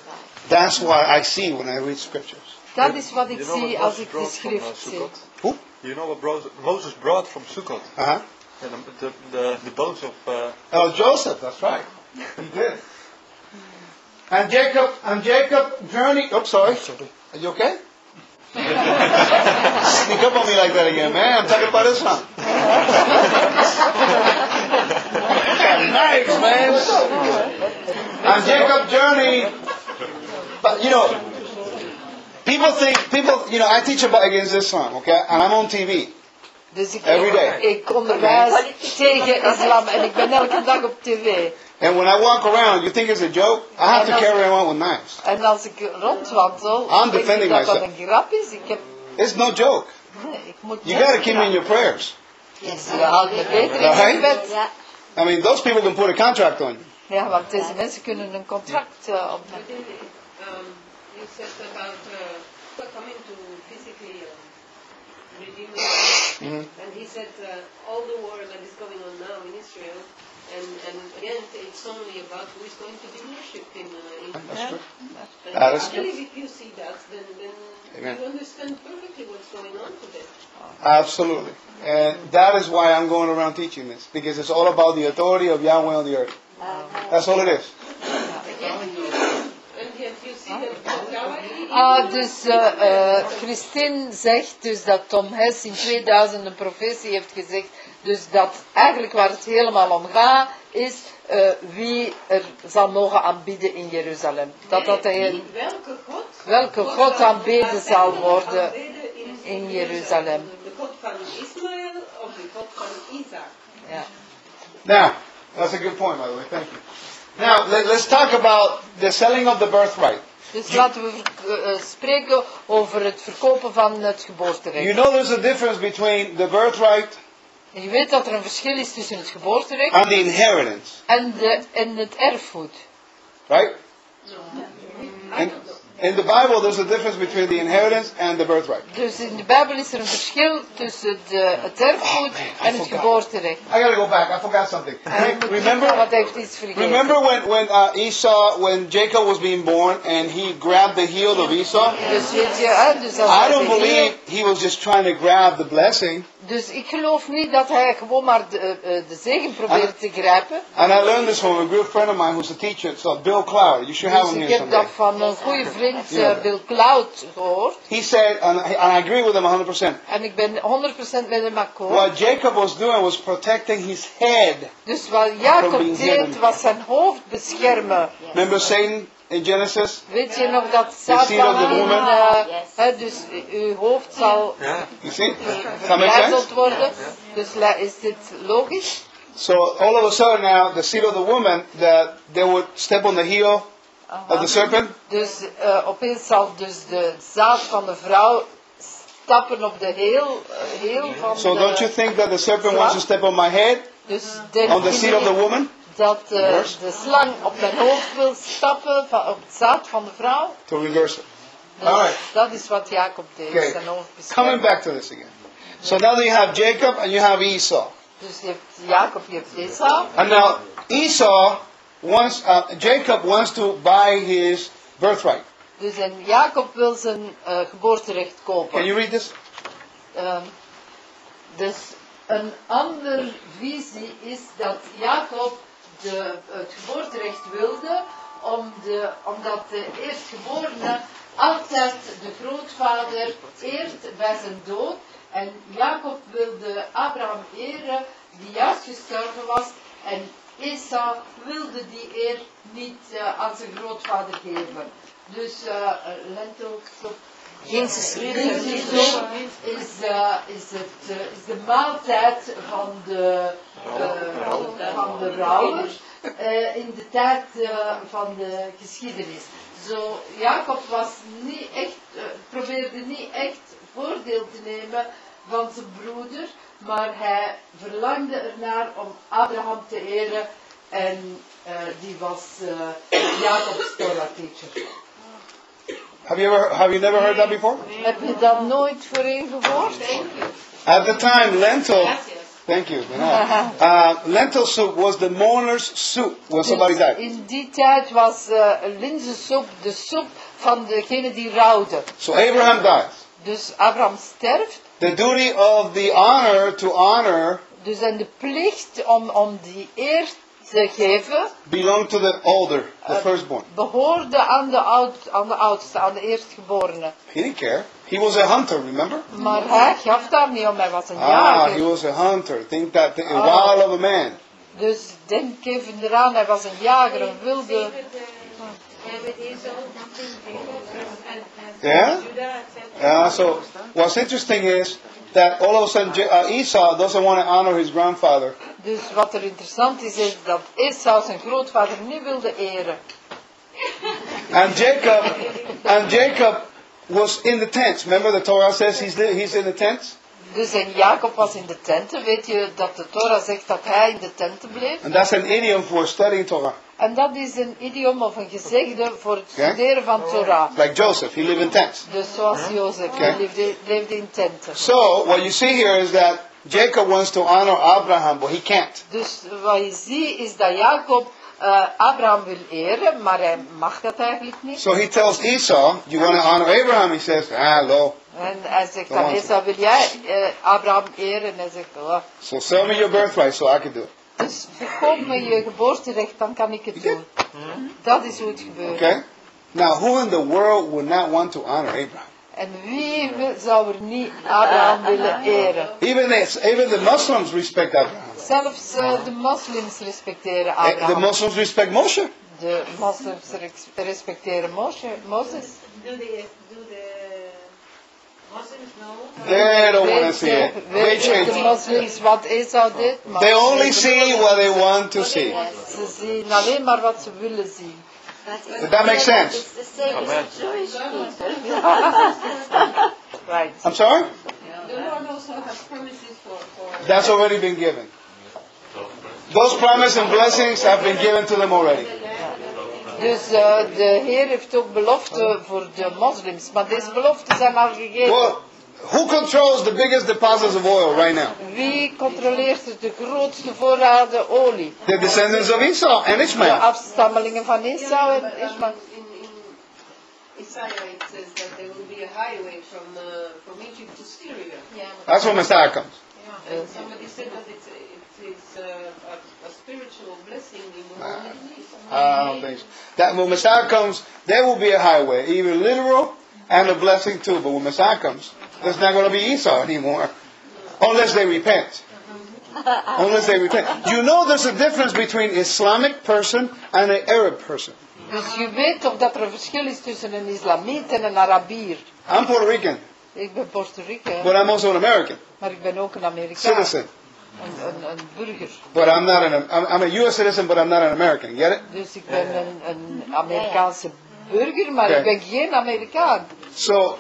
That's why I see when I read scriptures. Dat is wat ik You zie what als Moses ik de from uh, schrift zie. Who? You know what bro- Moses brought from Sukkot? Uh huh. Yeah, the, the, the, the of uh, Oh, Joseph, that's right. He did. And Jacob, and Jacob journeyed. Oh, sorry. Are you okay? Sneak up on me like that again, man. I'm talking about this one. nice, man. What's up? And Jacob journeyed. But you know, people think people. You know, I teach about against Islam, okay, and I'm on TV. Dus ik, Every day. ik onderwijs tegen islam en ik ben elke dag op tv. And when I walk around, you think it's a joke? I have to carry around with knives. En als ik rondwandel, I'm denk ik defending dat dat myself. een grap is. Ik, heb, It's no joke. ik moet You gotta keep me in your prayers. Dus je houdt me beter in Right? gebed. Yeah. I mean, those people can put a contract on you. Ja, want deze mensen kunnen een contract uh, opnemen. Um, you said about uh, coming to physically um, redeem the Mhm. And he said uh, all the war that is going on now in Israel, and, and again, it's only about who is going to be worshipped in, uh, in That's true. And That is I true. believe if you see that, then, then Amen. you understand perfectly what's going on today. Absolutely. And that is why I'm going around teaching this. Because it's all about the authority of Yahweh on the earth. That's all it is. And yet you see that that Yahweh, Ah, dus eh, eh, Christine zegt dus dat Tom Hess in 2000 een profetie heeft gezegd. Dus dat eigenlijk waar het helemaal om gaat, is eh, wie er zal mogen aanbidden in Jeruzalem. Dat dat een, welke God, welke God aanbeden zal worden in, in Jeruzalem. De God van Ismaël of de God van Isaac. Ja. Now, that's a good point, by the way. Thank you. Now, let, let's talk about the selling of the birthright. Dus laten we eh, eh, spreken over het verkopen van het geboorterecht. You know there's a difference between the birthright En je weet dat er een verschil is tussen het geboorterecht and the inheritance, en, de, en het erfgoed. right? In, in the Bible, there's a difference between the inheritance and the birthright. Dus in de Bijbel is er een verschil tussen de, het erfgoed Oh, man, I en het forgot. geboorterecht. I gotta go back. I forgot something. Remember, hij heeft iets vergeten. remember when when uh, Esau, when Jacob was being born, and he grabbed the heel of Esau? Dus weet je, dus, I don't believe he was just trying to grab the blessing. Dus ik geloof niet dat hij gewoon maar de, eh, de zegen probeert te grijpen. And I learned this from a good friend of mine who's a teacher. It's uh, Bill Cloud. You should have Dus him ik here heb someday. dat van een goede vriend eh. Bill Cloud gehoord. He said, and I, and I agree with him 100%. En ik ben 100% met hem akkoord. What Jacob was doing was protecting his head. Dus wat Jacob deed was zijn hoofd beschermen. Remember Satan in Genesis? Weet je nog dat Satan in, eh, Yes. hè, dus uw hoofd zal sense? verbrijzeld worden. Dus is dit logisch? So all of a sudden now, the seed of the woman, that they would step on the heel of the serpent. Dus eh, opeens zal dus de zaad van de vrouw stappen op de heel, eh, heel van So de... don't you think that the serpent wants to step on my head, dus on the seed of the woman? Dat Reverse? de slang op mijn hoofd wil stappen, van, op het zaad van de vrouw? To reverse it. Dus dat is wat Jacob deed, Okay. zijn hoofd Coming back to this again. So now you have Jacob and you have Esau. Dus je hebt Jacob, je hebt Esau. And now Esau wants, uh, Jacob wants to buy his birthright. Dus en Jacob wil zijn eh, geboorterecht kopen. Can you read this? Ehm, dus een andere visie is dat Jacob de, het geboorterecht wilde, om de, omdat de eerstgeborene altijd de grootvader eert bij zijn dood. En Jacob wilde Abraham eren, die juist gestorven was. En Esau wilde die eer niet eh, aan zijn grootvader geven. Dus uh, lentilsoep Linzensoep is, eh, is, het, eh, de maaltijd van de, eh, van de rouwers eh, in de tijd eh, van de geschiedenis. Zo, Jacob was niet echt, eh, probeerde niet echt voordeel te nemen van zijn broeder, maar hij verlangde ernaar om Abraham te eren en eh, die was eh Jacob's Torah teacher. Have you ever, have you never heard that before? Heb je dat nooit voorheen gehoord? At the time, lentil. Thank you. Uh, lentil soup was the mourner's soup when somebody Dus died. in die tijd was uh, linzensoep de soep van degene die rouwde. So Abraham dies. Dus Abraham sterft. The duty of the honor to honor Dus en de plicht om, om die eer te geven, belonged to the older, the Uh, firstborn. behoorde aan de, oud, aan de oudste, aan de eerstgeborene. He didn't care. He was a hunter, remember? Maar hij gaf daar niet om, hij was een Ah, he jager. was a hunter. Think that the Ah. wild of a man. Dus denk even eraan, hij was een jager, een wilde. Yeah, with Esau, and, and Yeah? Yeah. So what's interesting is that all of a sudden uh, Esau doesn't want to honor his grandfather, Dus wat er interessant is, is dat Esau zijn grootvader niet wilde eren. and Jacob, and Jacob was in the tents. Remember, the Torah says he's he's in the tents, Dus en Jacob was in de tenten. Weet je dat de Torah zegt dat hij in de tenten bleef? and that's an idiom for studying Torah. En dat is een idiom of een gezegde voor het studeren van Torah. Like Joseph, he lived in tents. Dus zoals Jozef, Oké. hij leefde, leefde in tenten. So what you see here is that Jacob wants to honor Abraham, but he can't. Dus wat je ziet is dat Jacob eh, Abraham wil eren, maar hij mag dat eigenlijk niet. So he tells Esau, "You want to honor Abraham?" He says, "Ah, no. En hij zegt aan Esau, wil jij eh, Abraham eren? En hij zegt, oh, So sell me your birthright so I can do it." dus verkoop me je geboorterecht, dan kan ik het doen. Dat is hoe het gebeurt. Okay. Now, who in the world would not want to honor Abraham? En wie zou er niet Abraham willen eren? Even even the Muslims respect Abraham. Zelfs eh, de moslims respecteren Eh, The Abraham. Muslims respect Moshe. De moslims respecteren Moshe, Moses. Do the, do the Muslims know? They don't want to see eh, it. They weten de change. moslims wat Esau deed? Maar They only see what they want to see. Ze zien alleen maar wat ze willen zien. Does that make sense? The same Amen. Jewish people. Right. I'm sorry? The Lord also has promises for, for That's already been given. Those promises and blessings have been given to them already. Dus eh, de Heer heeft ook beloften voor de moslims, maar deze beloften zijn al gegeven. Well, who controls the biggest deposits of oil right now? Wie controleert er de grootste voorraden olie? The descendants of Esau and De Ishmael. afstammelingen van Esau en Ismaël. in, in Isaiah it says that there will be a highway from, uh, from Egypt to Syria. That's when Messiah comes. And somebody said that it's, it's, it's uh, a, a spiritual blessing in the whole Middle East. I don't think so. That when Messiah comes, there will be a highway, even literal and a blessing too. But when Messiah comes, there's not going to be Esau anymore, unless they repent. Unless they repent. You know, there's a difference between Islamic person and an Arab person. Dus je weet toch dat er een verschil is tussen een islamiet en een Arabier. I'm Puerto Rican, Ik ben Puerto Rican, but I'm also an American maar ik ben ook een Amerikaan. citizen. Een, een, een burger. But I'm not an I'm, I'm a U.S. citizen, but I'm not an American. Get it? Dus ik ben een, een Amerikaanse burger, maar Oké. ik ben geen Amerikaan. So,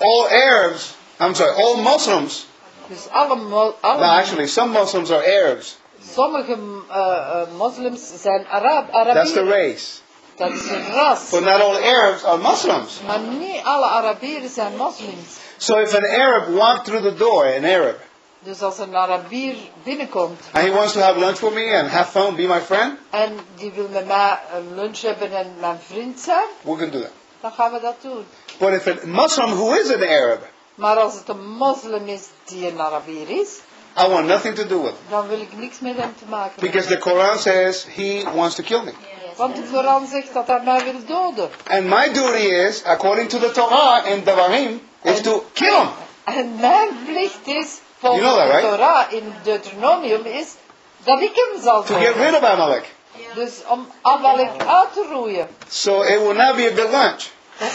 all Arabs, I'm sorry, all Muslims. Dus alle, alle No, actually, some Muslims are Arabs. sommige uh, uh, moslims zijn Arab, That's the race. Dat is een ras. But not all Arabs are Muslims. Maar niet alle Arabieren zijn moslims. So if an Arab walked through the door, an Arab, Dus als een Arabier binnenkomt and he wants to have lunch with me and have fun, be my friend, en die wil met mij een lunch hebben en mijn vriend zijn, we can do that. Dan gaan we dat doen. But if a Muslim who is an Arab, Maar als het een moslim is die een Arabier is, I want nothing to do with him. dan wil ik niks met hem te maken hebben. Because the Quran says he wants to kill me. Want de Koran zegt dat hij mij wil doden. And my duty is, according to the Torah and Devarim, is to kill him. En mijn plicht is, volgens You know that, de? Torah in Deuteronomium, is dat ik hem zal To get doden. rid of Amalek. Dus om Amalek uit te roeien. So it will not be a good lunch.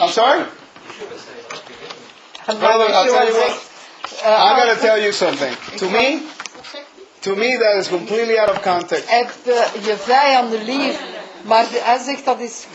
I'm sorry? Brother, I'll tell you what. I gotta tell you something. To me, to me that is completely out of context. Heb eh, je vijanden lief. Maar hij zegt dat is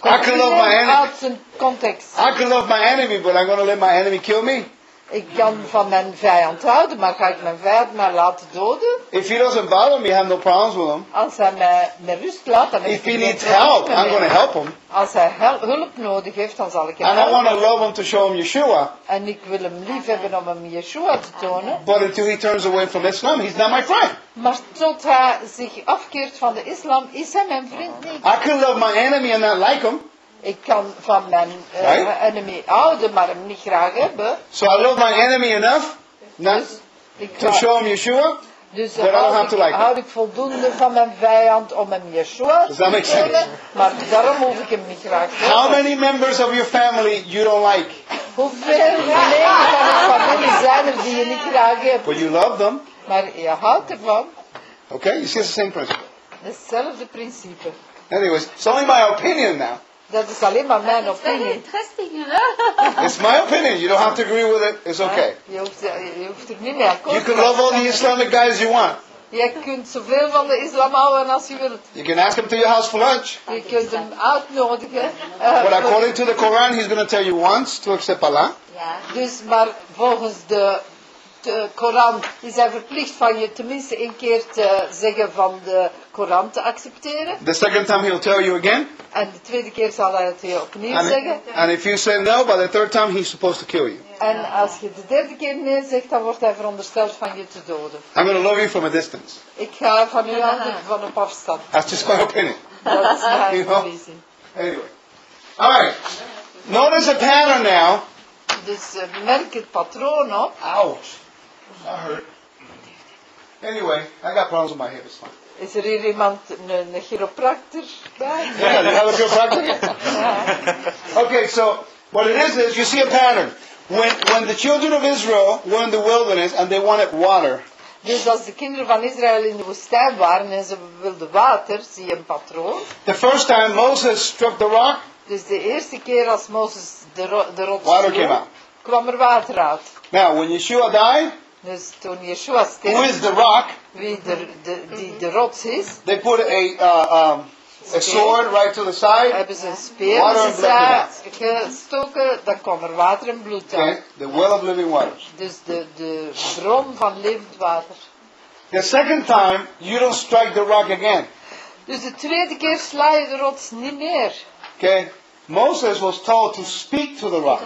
compleet enemy. uit zijn context. I can love my enemy, but I'm gonna let my enemy kill me. Ik kan van mijn vijand houden, maar ga ik mijn vijand maar laten doden? If he doesn't bother me, I have no problems with him. Als hij mij met rust laat, dan heb If ik he geen needs help. I'm gonna help him. Als hij hulp nodig heeft, dan zal ik hem And I want to helpen. love him to show him Yeshua. En ik wil hem lief hebben om hem Yeshua te tonen. But until he turns away from Islam, he's not my friend. Maar tot hij zich afkeert van de islam, is hij mijn vriend niet. I can love my enemy and not like him. Ik kan van mijn eh, Right. enemy houden, maar hem niet graag hebben. So I love my enemy enough not Dus, to show him Yeshua. dus have houd, to ik, like him. houd ik voldoende van mijn vijand om hem Yeshua Does te that make vertellen, sense? maar daarom hoef ik hem niet graag te How many members of your family you don't like, Hoeveel leden van je familie zijn er die je niet graag hebt, but you love them? maar je houdt ervan? Okay, you see the same principle. Hetzelfde principe. Anyways, it's only my opinion now. Dat is alleen maar mijn It's very opinie. interesting, you know. It's my opinion. You don't have to agree with it. It's okay. Je hoeft, je hoeft er niet mee akkoord You can love all the Islamic guys you want. Je kunt zoveel van de islam houden als je wilt. You can ask them to your house for lunch. Je kunt hem uitnodigen. eh, But according to the Quran, he's going to tell you once to accept Allah. Ja. dus, maar volgens de, de Koran is hij verplicht van je tenminste één keer te zeggen van de Koran te accepteren. The second time, he'll tell you again. En de tweede keer zal hij het je opnieuw And, zeggen. and if you say no, by the third time, he's supposed to kill you. En als je de derde keer nee zegt, dan wordt hij verondersteld van je te doden. I'm going to love you from a distance. Ik ga van u houden van op afstand. That's just my opinion. Dat is mijn You know? visie. Anyway. All right. Notice a pattern now. Dus eh, merk het patroon op. Ouch. That hurt. Anyway, I got problems with my hip. It's fine. Is er hier iemand, een, een chiropractor bij? Yeah, you have a good? Okay, so what it is is you see a pattern. When when the children of Israel were in the wilderness and they wanted water, Dus als de kinderen van Israël in de woestijn waren en ze wilden water, zie je een patroon. the first time Moses struck the rock, Dus de eerste keer als Mozes de, ro de rots water sloeg, came out. kwam er water uit. Now, when Yeshua died, Dus toen Yeshua stierf, is the rock? wie de, de, die de rots is, They put a uh, um, a sword right to the side. hebben ze een speer Water and blood gestoken, dan kwam er water en bloed Okay, uit. the well of living waters. Dus de, de bron van levend water. The second time, you don't strike the rock again. Dus de tweede keer sla je de rots niet meer. Okay, Moses was told to speak to the rock,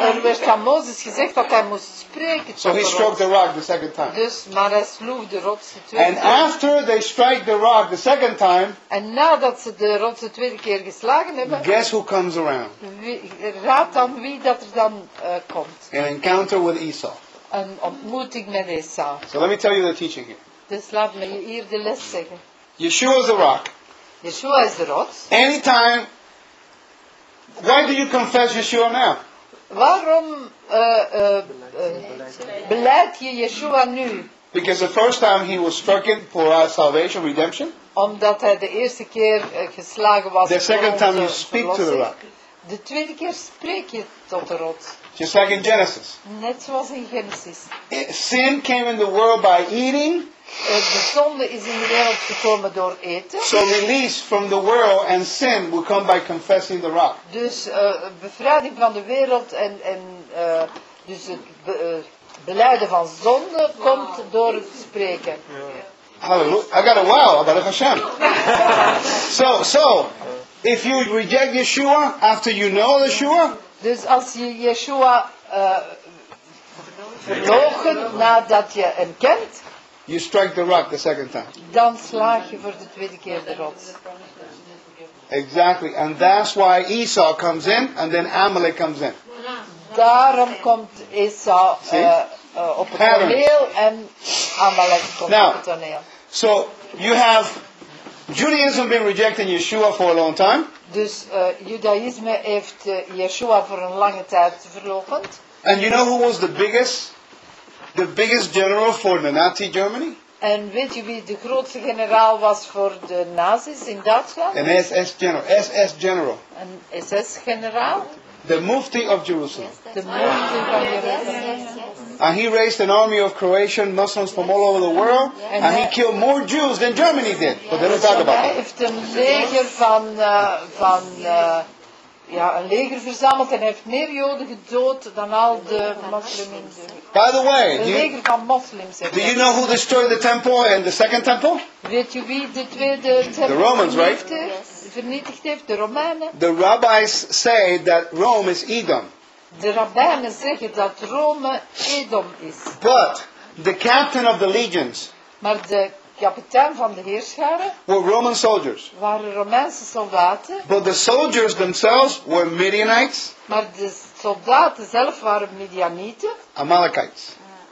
Er werd Mozes gezegd dat hij moest spreken so tot he de struck the rock the second time. Dus, maar hij sloeg de rots de tweede And keer. after they strike the rock the second time, En nadat ze de rots de tweede keer geslagen hebben, guess who comes around? wie, raad dan wie dat er dan eh, komt. An encounter with Esau. Een ontmoeting met Esau. So let me tell you the teaching here. Dus laat me je hier de les zeggen. Yeshua is the rock. Yeshua is de rots. Anytime, why do you confess Yeshua now? Waarom eh, eh, eh, beleid je Yeshua nu? Because the first time he was stricken for our salvation, redemption. Omdat hij de eerste keer geslagen was The second time you speak to the rock. De tweede keer spreek je tot de rots. Just like in Genesis. Net zoals in Genesis. Sin came in the world by eating, Eh, De zonde is in de wereld gekomen door eten. so release from the world and sin will come by confessing the rock. Dus eh, bevrijding van de wereld en, en eh, dus het be, beleiden van zonde komt door het spreken. Hallelujah. I got a wow, Baruch Hashem. so, so, if you reject Yeshua after you know Yeshua, Dus als je Yeshua verloochent nadat je hem kent, you strike the rock the second time. dan slaag je voor de tweede keer de rots. Exactly. And that's why Esau comes in and then Amalek comes in. Daarom komt Esau eh, op het toneel en Amalek komt op het toneel. So, you have Judaism been rejecting Yeshua for a long time. Dus eh, Judaïsme heeft eh, Yeshua voor een lange tijd verloochend. And you know who was the biggest, the biggest general for the Nazi Germany? En weet je wie de grootste generaal was voor de nazi's in Duitsland? An SS general, SS general. Een SS-generaal, The Mufti of Jerusalem. de mufti van Jeruzalem. Yes, yes. And he raised an army of Croatian Muslims from all over the world. And he killed more Jews than Germany did. But they don't talk about Hij that. heeft een leger van, eh, van eh, ja, een leger verzameld en hij heeft meer Joden gedood dan al de moslims. By the way, Een do you, leger van moslims. do you know who destroyed the temple and the second temple? Weet je wie de tweede tempel Romans, right? heeft? Vernietigd heeft? De Romeinen. The rabbis say that Rome is Edom. De rabbijnen zeggen dat Rome Edom is. But the captain of the legions, Maar de kapitein van de heerscharen were Roman soldiers. waren Romeinse soldaten, But the soldiers themselves were Midianites, maar de soldaten zelf waren Midianieten, Amalekites.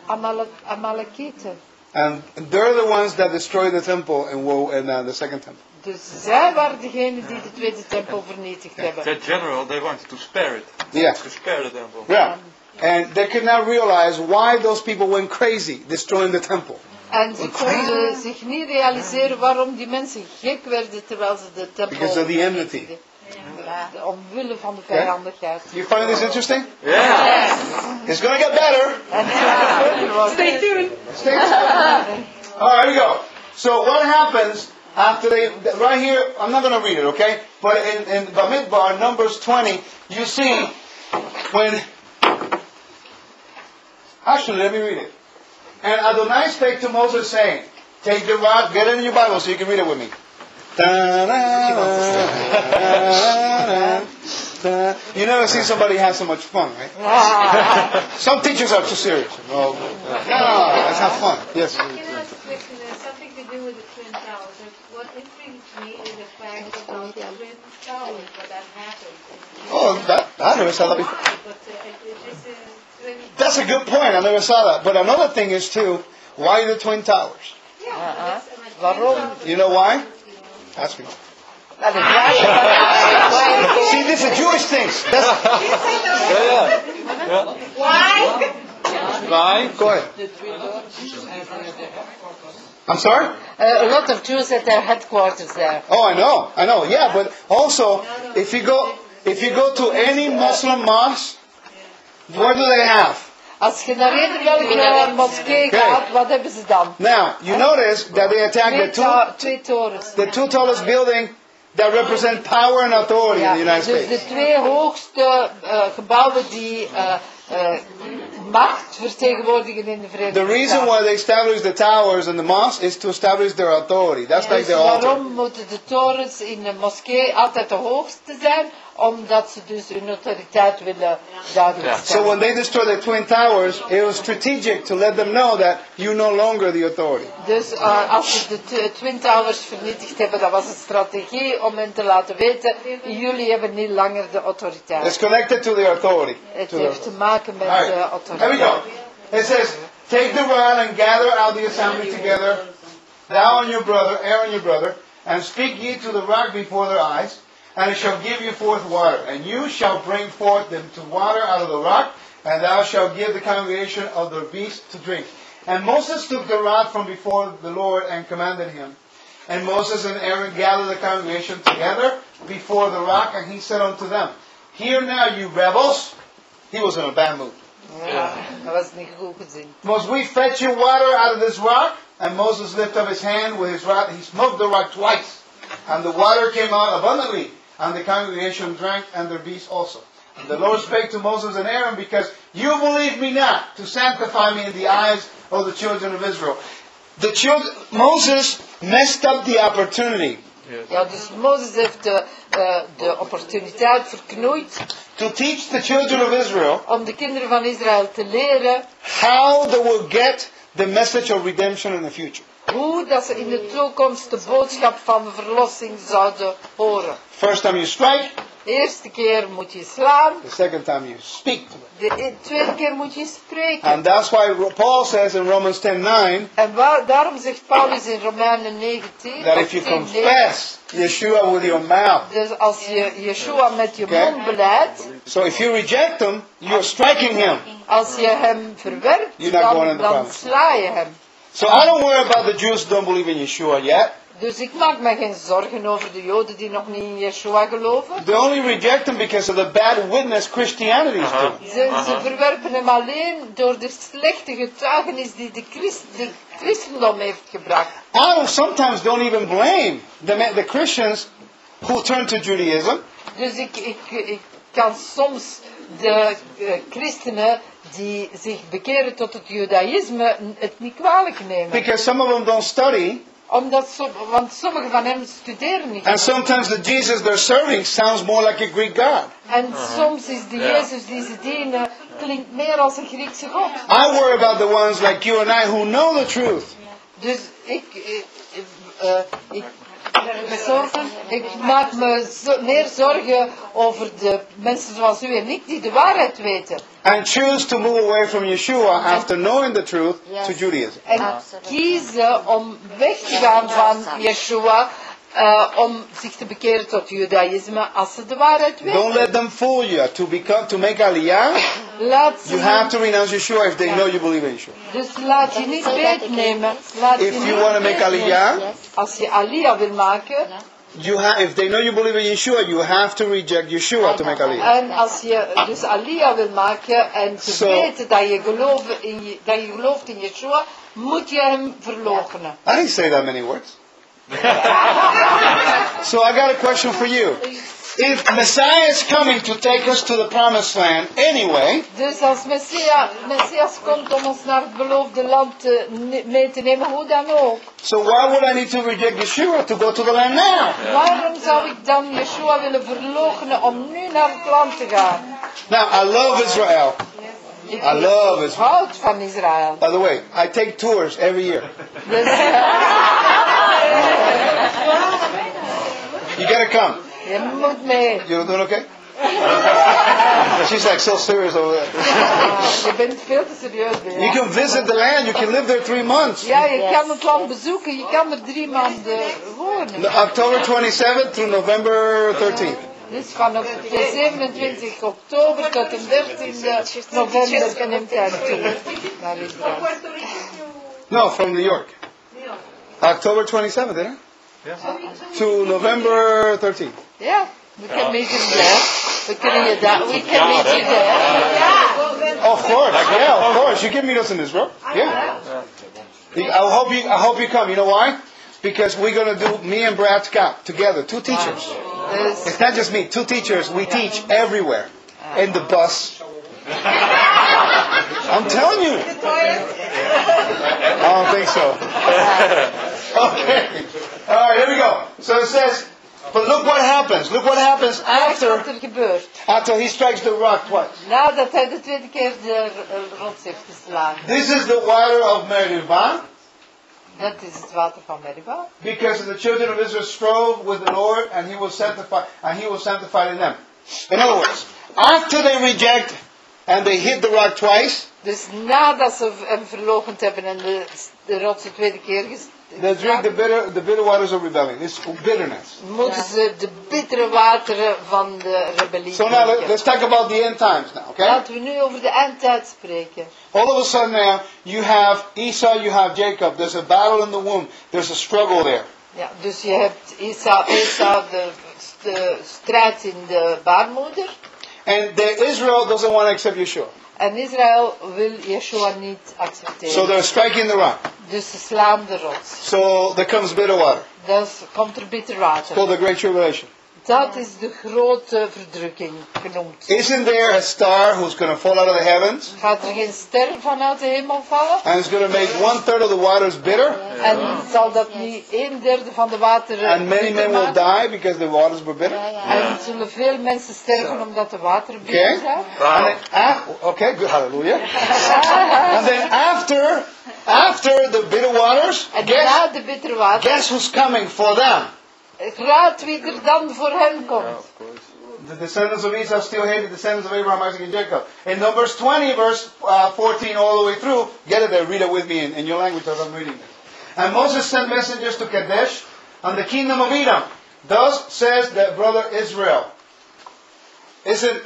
Amale- Amalekieten. And they're the ones that destroyed the temple in, in uh, the second temple. Dus zij waren degenen die de tweede tempel vernietigd hebben. That general, they wanted to spare it. Yeah. To spare the temple. Yeah. And they could not realize why those people went crazy destroying the temple. En ze konden zich niet realiseren waarom die mensen gek werden terwijl ze de tempel Because of the enmity. Omwille van de vijandigheid. You find this interesting? Yeah. It's going to get better. En het gaat beter worden. Stay tuned. Stay tuned. All right, here we go. So what happens after they, right here, I'm not going to read it, okay? But in, in Bamidbar, Numbers 20, you see when, actually, let me read it. And Adonai spake to Moses saying, take the rod, get it in your Bible so you can read it with me. You never see somebody have so much fun, right? Some teachers are too serious. Oh, no, no, let's have fun. Yes. Can I ask a question? There's something to do with the Twin Towers. What intrigues me is the fact about the Twin Towers, but that happened. Oh, that, I never saw that before. That's a good point. I never saw that. But another thing is too, why the twin towers? Yeah, that's, and a twin Waarom? tower- You know why? Ask me. Nou, de vraag See, this is Jewish things. That's, Yeah, yeah. Why? Why? go ahead. I'm sorry? Uh, a lot of Jews at their headquarters there. Oh, I know, I know. Yeah, but also, if you go, if you go to any Muslim mosque, what do they have? Als je naar een welke moskee Oké. gaat, wat hebben ze dan? Now, you notice that they attack the two, to- twee torens. the two tallest building that represent power and authority in the United dus States. de twee hoogste gebouwen die macht vertegenwoordigen in de Verenigde The reason Staten. why they established the towers and the mosques is to establish their authority. That's like Dus their altar. waarom moeten de torens in de moskee altijd de hoogste zijn? Omdat ze dus hun autoriteit willen duidelijk Ja. So when they destroyed the twin towers, it was strategic to let them know that you're no longer the authority. Dus eh, als ze de Twin Towers vernietigd hebben, dat was een strategie om hen te laten weten, jullie hebben niet langer de It's connected to the authority. Het To the- heeft te maken met All de right, here we go. It says, Take the rod and gather out the assembly together, thou and your brother, Aaron your brother, and speak ye to the rock before their eyes, and it shall give you forth water. And you shall bring forth them to water out of the rock, and thou shalt give the congregation of the beasts to drink. And Moses took the rod from before the Lord and commanded him. And Moses and Aaron gathered the congregation together before the rock, and he said unto them, Hear now, you rebels. He was in a bad mood. Ja, dat was niet goed gezien. Must we fetch you water out of this rock? And Moses lifted up his hand with his rod. He smote the rock twice. And the water came out abundantly. And the congregation drank, and their beasts also. And the Lord spake to Moses and Aaron, because you believe me not to sanctify me in the eyes of the children of Israel. The children, Moses messed up the opportunity Ja, dus Mozes heeft de, eh, de opportuniteit verknoeid to teach the children of Israel om de kinderen van Israël te leren how they will get the message of redemption in the future. Hoe dat ze in de toekomst de boodschap van de verlossing zouden horen. First time you strike, De eerste keer moet je slaan, the second time you speak to de e- tweede keer moet je spreken. And that's why Paul says in Romans 10:9 En waar- daarom zegt Paulus in Romeinen 19, that if you 10, confess Yeshua with your mouth, dus als je Yeshua met je Oké. mond beleidt, so if you reject him, you're striking him. als je hem verwerpt, dan, dan sla je hem. So I don't worry about the Jews who don't believe in Yeshua yet. Dus ik maak me geen zorgen over de Joden die nog niet in Yeshua geloven. They only reject him because of the bad witness Christianity is Uh-huh. doing. Ze, ze verwerpen hem alleen door de slechte getuigenis die de, Christ, de christendom heeft gebracht. I don't, sometimes don't even blame the, the Christians who turn to Judaism Dus ik, ik, ik kan soms de eh, christenen die zich bekeren tot het judaïsme het niet kwalijk nemen. because some of them don't study, Omdat som, want sommigen van hen studeren niet. and sometimes the Jesus they're serving sounds more like a Greek god. En soms is de Jezus die ze dienen, klinkt meer als een Griekse God. I worry about the ones like you and I who know the truth. Dus ik, ik, eh, ik, zorgen, ik maak me meer zorgen over de mensen zoals u en ik die de waarheid weten. and choose to move away from Yeshua after knowing the truth Yes. to Judaism. En kiezen om weg te gaan van Yeshua, eh, om zich te bekeren tot Judaïsme als ze de waarheid Don't weten. let them fool you. To become to make Aliyah, Laat you have to renounce Yeshua if they know you believe in Yeshua. Dus laat je niet beetnemen. Laat If you want to make. Aliyah, Yes. Als je Aliyah wil maken, you have if they know you believe in Yeshua, you have to reject Yeshua to make Aliyah. en als je dus Aliyah wil maken en te weten dat je, gelooft in, dat je gelooft in Yeshua, moet je hem verloochenen. I didn't say that many words. so I got a question for you. If Messiah is coming to take us to the promised land anyway, Dus als Messia, Messias komt om ons naar het beloofde land te mee te nemen, hoe dan ook. so why would I need to reject Yeshua to go to the land now? Waarom zou ik dan Yeshua willen verloochenen om nu naar het land te gaan? Now I love Israel. I love Israel. van Israël. By the way, I take tours every year. You gotta come. je moet mee. You doing okay? She's like so serious over there. Ah, je bent veel te serieus bij You can visit the land. You can live there three months. Ja, je kan het land bezoeken, je kan er drie maanden wonen. October 27th through November 13th. Dus vanaf de 27 oktober tot de 13e november neemt hij toe naar Israël. No, from New York. October 27th, eh? To November 13th. Ja, we can meet him there. We kunnen je daar, we can meet you there. Yeah. Of course, yeah, of course. You can meet us in Israel. Yeah. I hope you. I hope you come. You know why? Because we're gonna do me and Brad Scott together, two teachers. It's not just me, two teachers. We teach everywhere. In the bus. I'm telling you. I don't think so. Okay. All right, here we go. So it says, but look what happens. Look what happens after er after he strikes the rock twice. Nadat hij de tweede keer de rots heeft geslagen. This is the water of Meribah, Dat is het water van because the children of Israel strove with the Lord, and He was sanctified, and He was sanctified in them. In other words, after they reject and they hit the rock twice, Dus nadat ze hem verloochend hebben en de, de rots de tweede keer they drink the bitter, the bitter waters of rebellion. It's bitterness. moeten ze de bittere wateren van de rebellie So now let's talk about the end times now, okay? Laten we nu over de eindtijd spreken. All of a sudden now, you have Esau, you have Jacob. There's a battle in the womb. There's a struggle there. Ja, dus je hebt Isa, Esau, de, de strijd in de baarmoeder. And the Israel doesn't want to accept Yeshua. En Israël wil Yeshua niet accepteren. So they're striking the rock. dus ze slaan de rots. So there comes bitter water. Dan komt er bitter water. Called the Great Tribulation. Dat is de grote verdrukking genoemd. Isn't there a star who's going to fall out of the heavens? Gaat er geen ster vanuit de hemel vallen? And it's going to make one third of the waters bitter? En zal dat niet een derde van de wateren And many men will die because the waters were bitter? En zullen veel mensen sterven omdat de wateren bitter zijn? And then, ah, okay, good, hallelujah. And then after, after the bitter waters, En guess, na de bittere wateren, guess who's coming for them? Raad wie er dan voor hen komt. The descendants of Esau still hate the descendants of Abraham, Isaac, and Jacob. In Numbers 20, verse uh, 14, all the way through, get it there, read it with me in, in your language as I'm reading it. And Moses sent messengers to Kadesh and the kingdom of Edom. Thus says the brother Israel. Isn't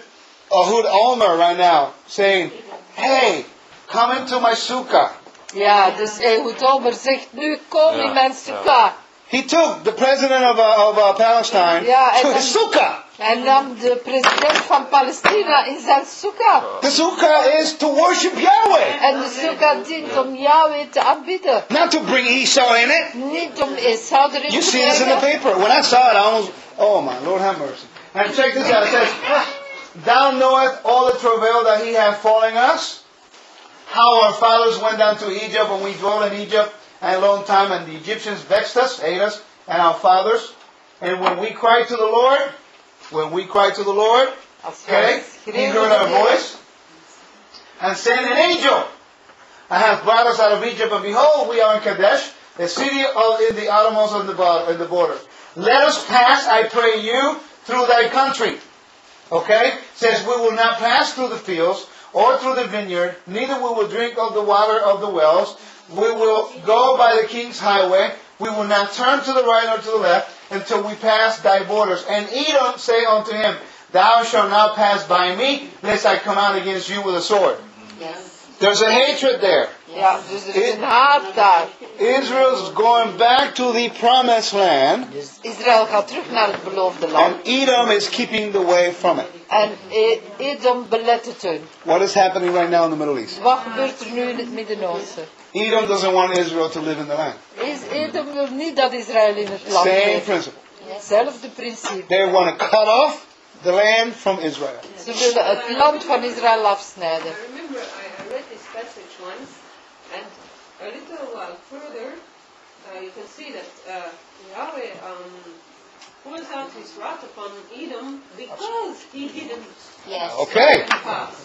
Ahud Almer right now saying, Hey, come into my sukkah? Ja, dus Ehud Olmer zegt nu, kom in mijn sukkah. He took the president of, uh, of uh, Palestine Ja, to his sukkah. Hij nam de president van Palestina in zijn sukkah. The sukkah is to worship Yahweh, En de sukkah dient om Yahweh te aanbidden. not to bring Esau in it. Niet om Esau erin You see this in the paper. When I saw it, I almost, oh my Lord have mercy. And check this out. It says, Thou knowest all the travail that he hath fallen us, how our fathers went down to Egypt when we dwelt in Egypt a long time, and the Egyptians vexed us, ate us, and our fathers. And when we cried to the Lord, when we cried to the Lord, okay, he heard our voice, and sent an angel, and hath brought us out of Egypt, and behold, we are in Kadesh. a city of, in the outermost of the, the border. Let us pass, I pray you, through thy country. Okay? Says we will not pass through the fields or through the vineyard, neither will we will drink of the water of the wells. We will go by the king's highway. We will not turn to the right or to the left until we pass thy borders. And Edom say unto him, Thou shalt not pass by me, lest I come out against you with a sword. Yes. There's a hatred there. Ja, dus er is een haat daar. Israel's going back to the promised land, Israël gaat terug naar het beloofde land. and Edom is keeping the way from it. En E- Edom belet het hun. What is happening right now in the Middle East? Wat gebeurt er nu in het Midden-Oosten? Edom doesn't want Israel to live in the land. Is Edom wil niet dat Israël in het land Same leeft. principle. Hetzelfde principe. They want to cut off the land from Israel. Ze willen het land van Israël afsnijden. I remember I, I read this passage once, and a little while further, uh, you can see that uh, Yahweh um, pours out his wrath upon Edom because he didn't Yes. Okay.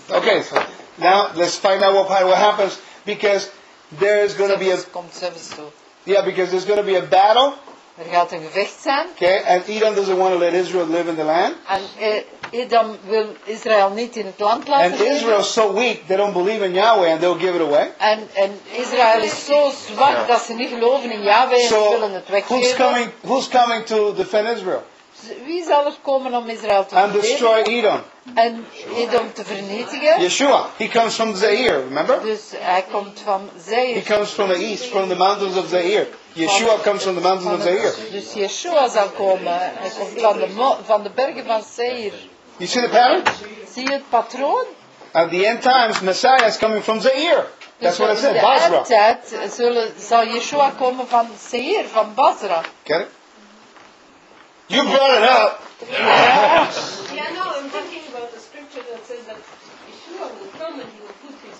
Okay, so now let's find out what, what happens because there is going to be a komt zelfs zo. yeah because there's going to be a battle. Er gaat een gevecht zijn. Okay, and Edom doesn't want to let Israel live in the land, En eh, Edom wil Israël niet in het land laten and leven. Israel's so weak they don't believe in Yahweh and they'll give it away. En, en Israël is zo zwak dat ze niet geloven in Yahweh en ze So willen het who's coming? Who's coming to defend Israel Wie zal er komen om Israël te and destroy Edom? en Edom te vernietigen? Yeshua. He comes from Zaire. Remember? Dus hij komt van He Zaire. comes from the east, from the mountains of Zaire. Yeshua comes from the mountains of Van Zaire. Dus Yeshua zal komen. Hij komt van de, van de bergen van Seir. You see the pattern? Zie je het patroon? At the end times, Messiah is coming from Zaire. That's what it in said, de Basra. eindtijd zullen, zal Yeshua komen van Seir, van Basra. Get it? You brought it up. Yeah, no, I'm thinking about the scripture that says that Yeshua will come and he will put his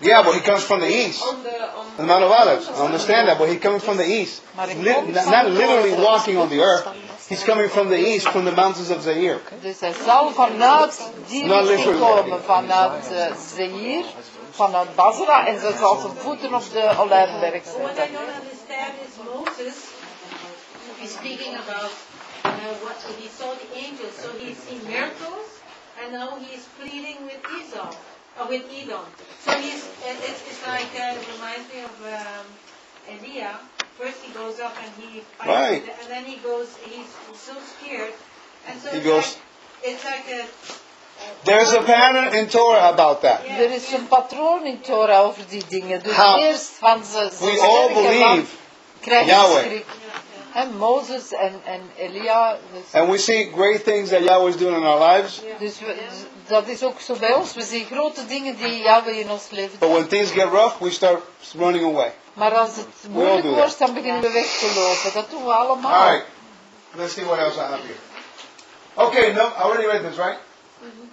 Yeah, but he comes from the east. on the on The Mount of Olives. I understand that, but he's coming from the east. Li- not not literally walking on the earth. He's coming from the east, from the mountains of Zaire. Dus hij zal vanuit die Not richting literally. komen, vanuit uh, vanuit Basra, en ze zal zijn voeten op de Olijfberg What I zetten. don't understand is Moses is speaking about uh, what he saw the angels, so he's seen miracles, and now he's pleading with Esau, or with Edom. So he's, it, it's, it's like, uh, it reminds me of um, Elia. First he goes up and he fights, Right. and then he goes, he's so scared, and so He it's goes- like, it's like a. There's a pattern in Torah about that. Er is een patroon in Torah over die dingen. Dus How? eerst van ze, ze We all believe Yahweh. Schrik. En Mozes en, en Elia. Dus, And we see great things that Yahweh is doing in our lives. dus we- dat is ook zo bij ons. We zien grote dingen die Yahweh in ons leven But when things get rough, we start running away. Maar als het moeilijk wordt, dan beginnen we weg te lopen. Dat doen we allemaal. All right. Let's see what else I have here. Okay, no, I already read this, right? Mm-hmm.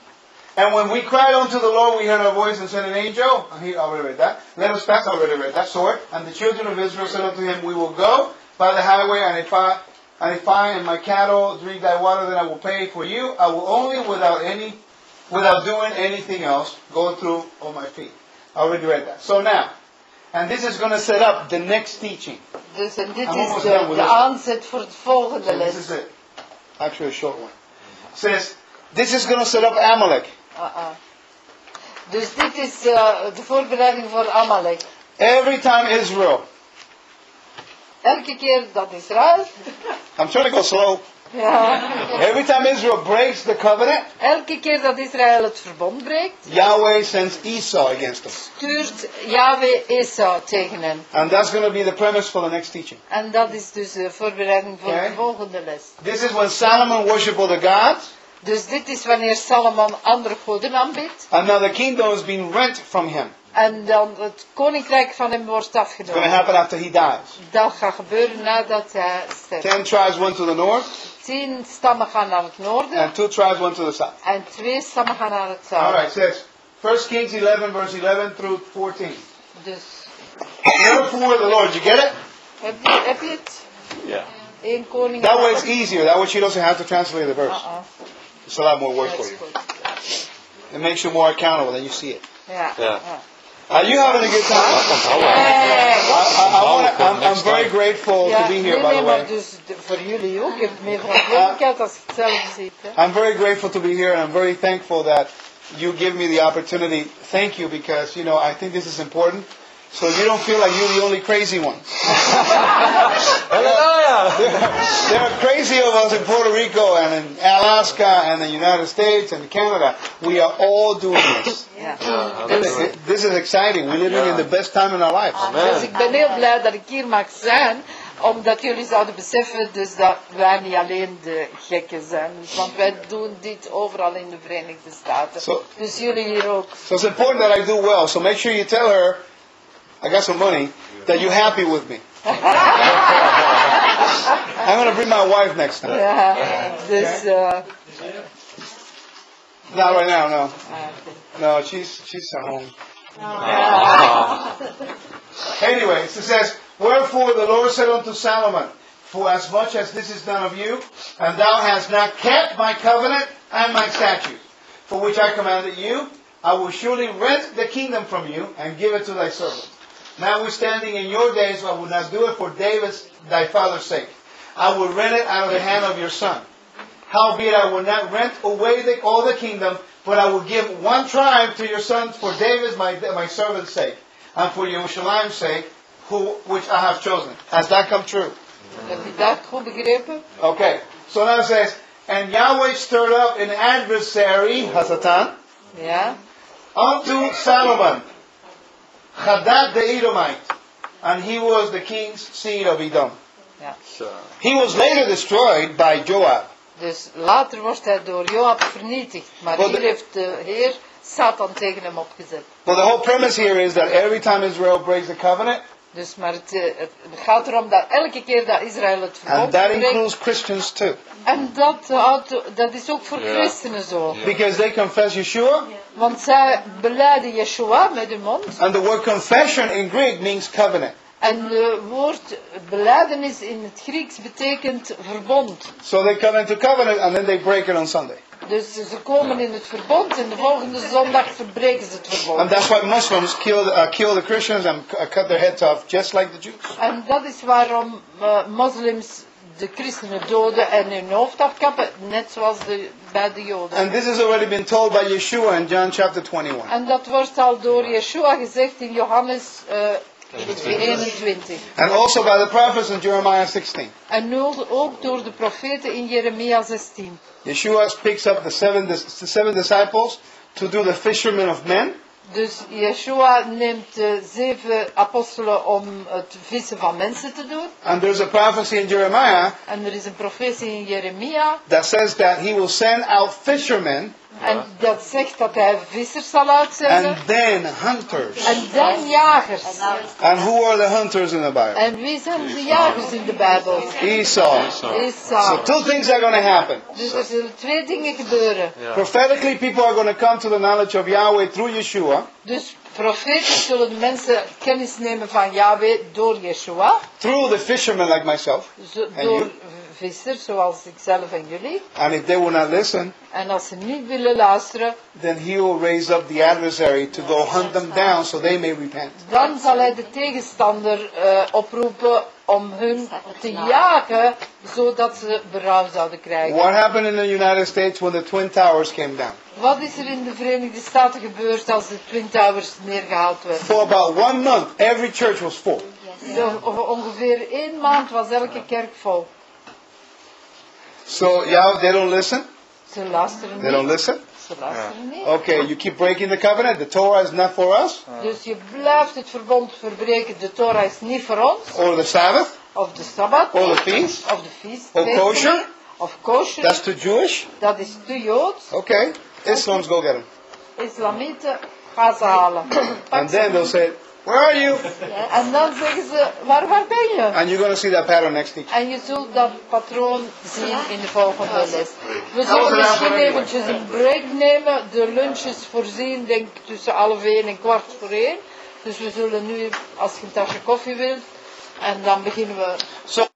And when we cried unto the Lord, we heard a voice and sent an angel. I already read that. Let us pass. I already read that. Sword. And the children of Israel said unto him, We will go by the highway, and if I and if I and my cattle drink thy water, then I will pay for you. I will only, without any, without doing anything else, go through on my feet. I already read that. So now, and this is going to set up the next teaching. Dus en dit is de, done with de this. aanzet voor het volgende So this is it. Actually, a short one. says this is going to set up Amalek. Ah, ah. Dus dit is eh, de voorbereiding voor Amalek. Every time Israel, Elke keer dat Israël, I'm trying to go slow. ja, Every time Israel breaks the covenant, elke keer dat Israël het verbond breekt, Yahweh sends Esau against them. stuurt Yahweh Esau tegen hen. And that's going to be the premise for the next teaching. En dat is dus de voorbereiding voor Oké. de volgende les. This is when Solomon worshiped other gods. Dus dit is wanneer Salomon andere goden aanbidt. Another kingdom is being rent from him. En dan het koninkrijk van hem wordt It's going to afgenomen. happen after he dies. Dat gaat gebeuren nadat hij sterft. Ten tribes went to the north, Tien stammen gaan naar het noorden and two tribes went to the south. en twee stammen gaan naar het All zuiden. right, it says 1 Kings 11, verse 11 through 14. Dus Therefore, the Lord, you get it? heb je, heb je het? Yeah. Eén koning. That way it's easier. That way she doesn't have to translate the verse. Uh-uh. It's a lot more work Dat for you. goed. It makes you more accountable, then you see it. Ja. Ja. ja. Are you having a good time? I, I, I wanna, I'm, I'm very grateful Ja, to be here, by the way. dus voor jullie ook. Je hebt meer verantwoordelijkheid als je zelf ziet. I'm very grateful to be here, and I'm very thankful that you give me the opportunity. Thank you, because you know I think this is important, so you don't feel like you're the only crazy one. Hallelujah! There are crazy of us in Puerto Rico and in Alaska and the United States and Canada. We are all doing this. Ja. This, this is exciting. We're living in the best time in our lives. Dus ik ben heel blij dat ik hier mag zijn, omdat jullie zouden beseffen dus dat wij niet alleen de gekken zijn. Dus, want wij doen dit overal in de Verenigde Staten. Zo. Dus jullie hier ook. So it's important that I do well. So make sure you tell her I got some money that you're happy with me. I'm gonna bring my wife next time. Ja. Dus, eh, Not right now, no. No, she's she's at home. Anyway, it says, Wherefore the Lord said unto Solomon, For as much as this is done of you, and thou hast not kept my covenant and my statutes, for which I commanded you, I will surely rent the kingdom from you and give it to thy servant. Notwithstanding in your days I will not do it for David's thy father's sake. I will rent it out of the hand of your son. Howbeit I will not rent away the, all the kingdom, but I will give one tribe to your son for David's my, my servant's sake, and for Yerushalayim's sake, who, which I have chosen. Has that come true? heb je dat goed begrepen? Okay. So now it says, And Yahweh stirred up an adversary, Hasatan, Ja. unto Solomon, Hadad the Edomite, and he was the king's seed of Edom. Zo. He was later destroyed by Joab. Dus later wordt hij door Joab vernietigd. Maar Wel, hier de- heeft de Heer Satan tegen hem opgezet. Well, the whole premise here is that every time Israel breaks the covenant, Dus maar het, eh, het gaat erom dat elke keer dat Israël het verbond and that breekt, includes Christians too, En dat, houdt- dat is ook voor christenen zo. because they confess Yeshua, Want zij beleiden Yeshua met hun mond. and the word confession in Greek means covenant. En het woord beleidenis in het Grieks betekent verbond. So they come into covenant and then they break it on Sunday. Dus ze komen in het verbond en de volgende zondag verbreken ze het And verbond. that's why Muslims kill, uh, kill the Christians and uh, cut their heads off, just like the Jews. En dat is waarom eh, moslims de christenen doden en hun hoofd afkappen, net zoals de, bij de joden. And this has already been told by Yeshua in John chapter 21. En dat wordt al door Yeshua gezegd in Johannes eh, 21. And also by the prophets in Jeremiah 16. En ook door de profeten in Jeremia 16. Yeshua picks up the seven, the seven disciples to do the fishermen of men. Dus Yeshua neemt de zeven apostelen om het vissen van mensen te doen. And there's a prophecy in Jeremiah En er is een profetie in Jeremia. that says that he will send out fishermen En dat zegt dat hij vissers zal uitzenden. and then hunters. En dan jagers. And who are the hunters in the Bible? En wie zijn de jagers in de Bijbel? Esau. So Esau. two things are going to happen. Dus er zullen twee dingen gebeuren. Prophetically, people are going to come to the knowledge of Yahweh through Yeshua. Dus profetisch zullen de mensen kennis nemen van Yahweh door Yeshua. through the fishermen like myself. Zo- door you? Vissers zoals ikzelf en jullie. And if they will not listen, En als ze niet willen luisteren, then he will raise up the adversary to go hunt them down so they may repent. dan zal hij de tegenstander eh, oproepen om hun te jagen, zodat ze berouw zouden krijgen. What happened in the United States when the Twin Towers came down? Wat is er in de Verenigde Staten gebeurd als de Twin Towers neergehaald werden? For about one month, every church was full. O- ongeveer één maand was elke kerk vol. So, yeah, they don't listen. Ze luisteren They don't listen. Ze luisteren niet. Okay, you keep breaking the covenant. The Torah is not for us, Dus je blijft het verbond verbreken. De Torah is niet voor ons. or the Sabbath, Of de Sabbat. or the feast. Of de feest. Or kosher. Of kosher. That's too Jewish. Dat is te Joods. Okay, Islam's go get them. Islamieten gaan ze halen. And then they'll say, "Where are you?" En dan zeggen ze, waar, waar ben je? And you're going to see that pattern next teaching. En je zult dat patroon zien in de volgende les. We zullen misschien eventjes een break nemen. De lunch is voorzien, denk ik, tussen half één en kwart voor één. Dus we zullen nu, als je een tasje koffie wilt, en dan beginnen we So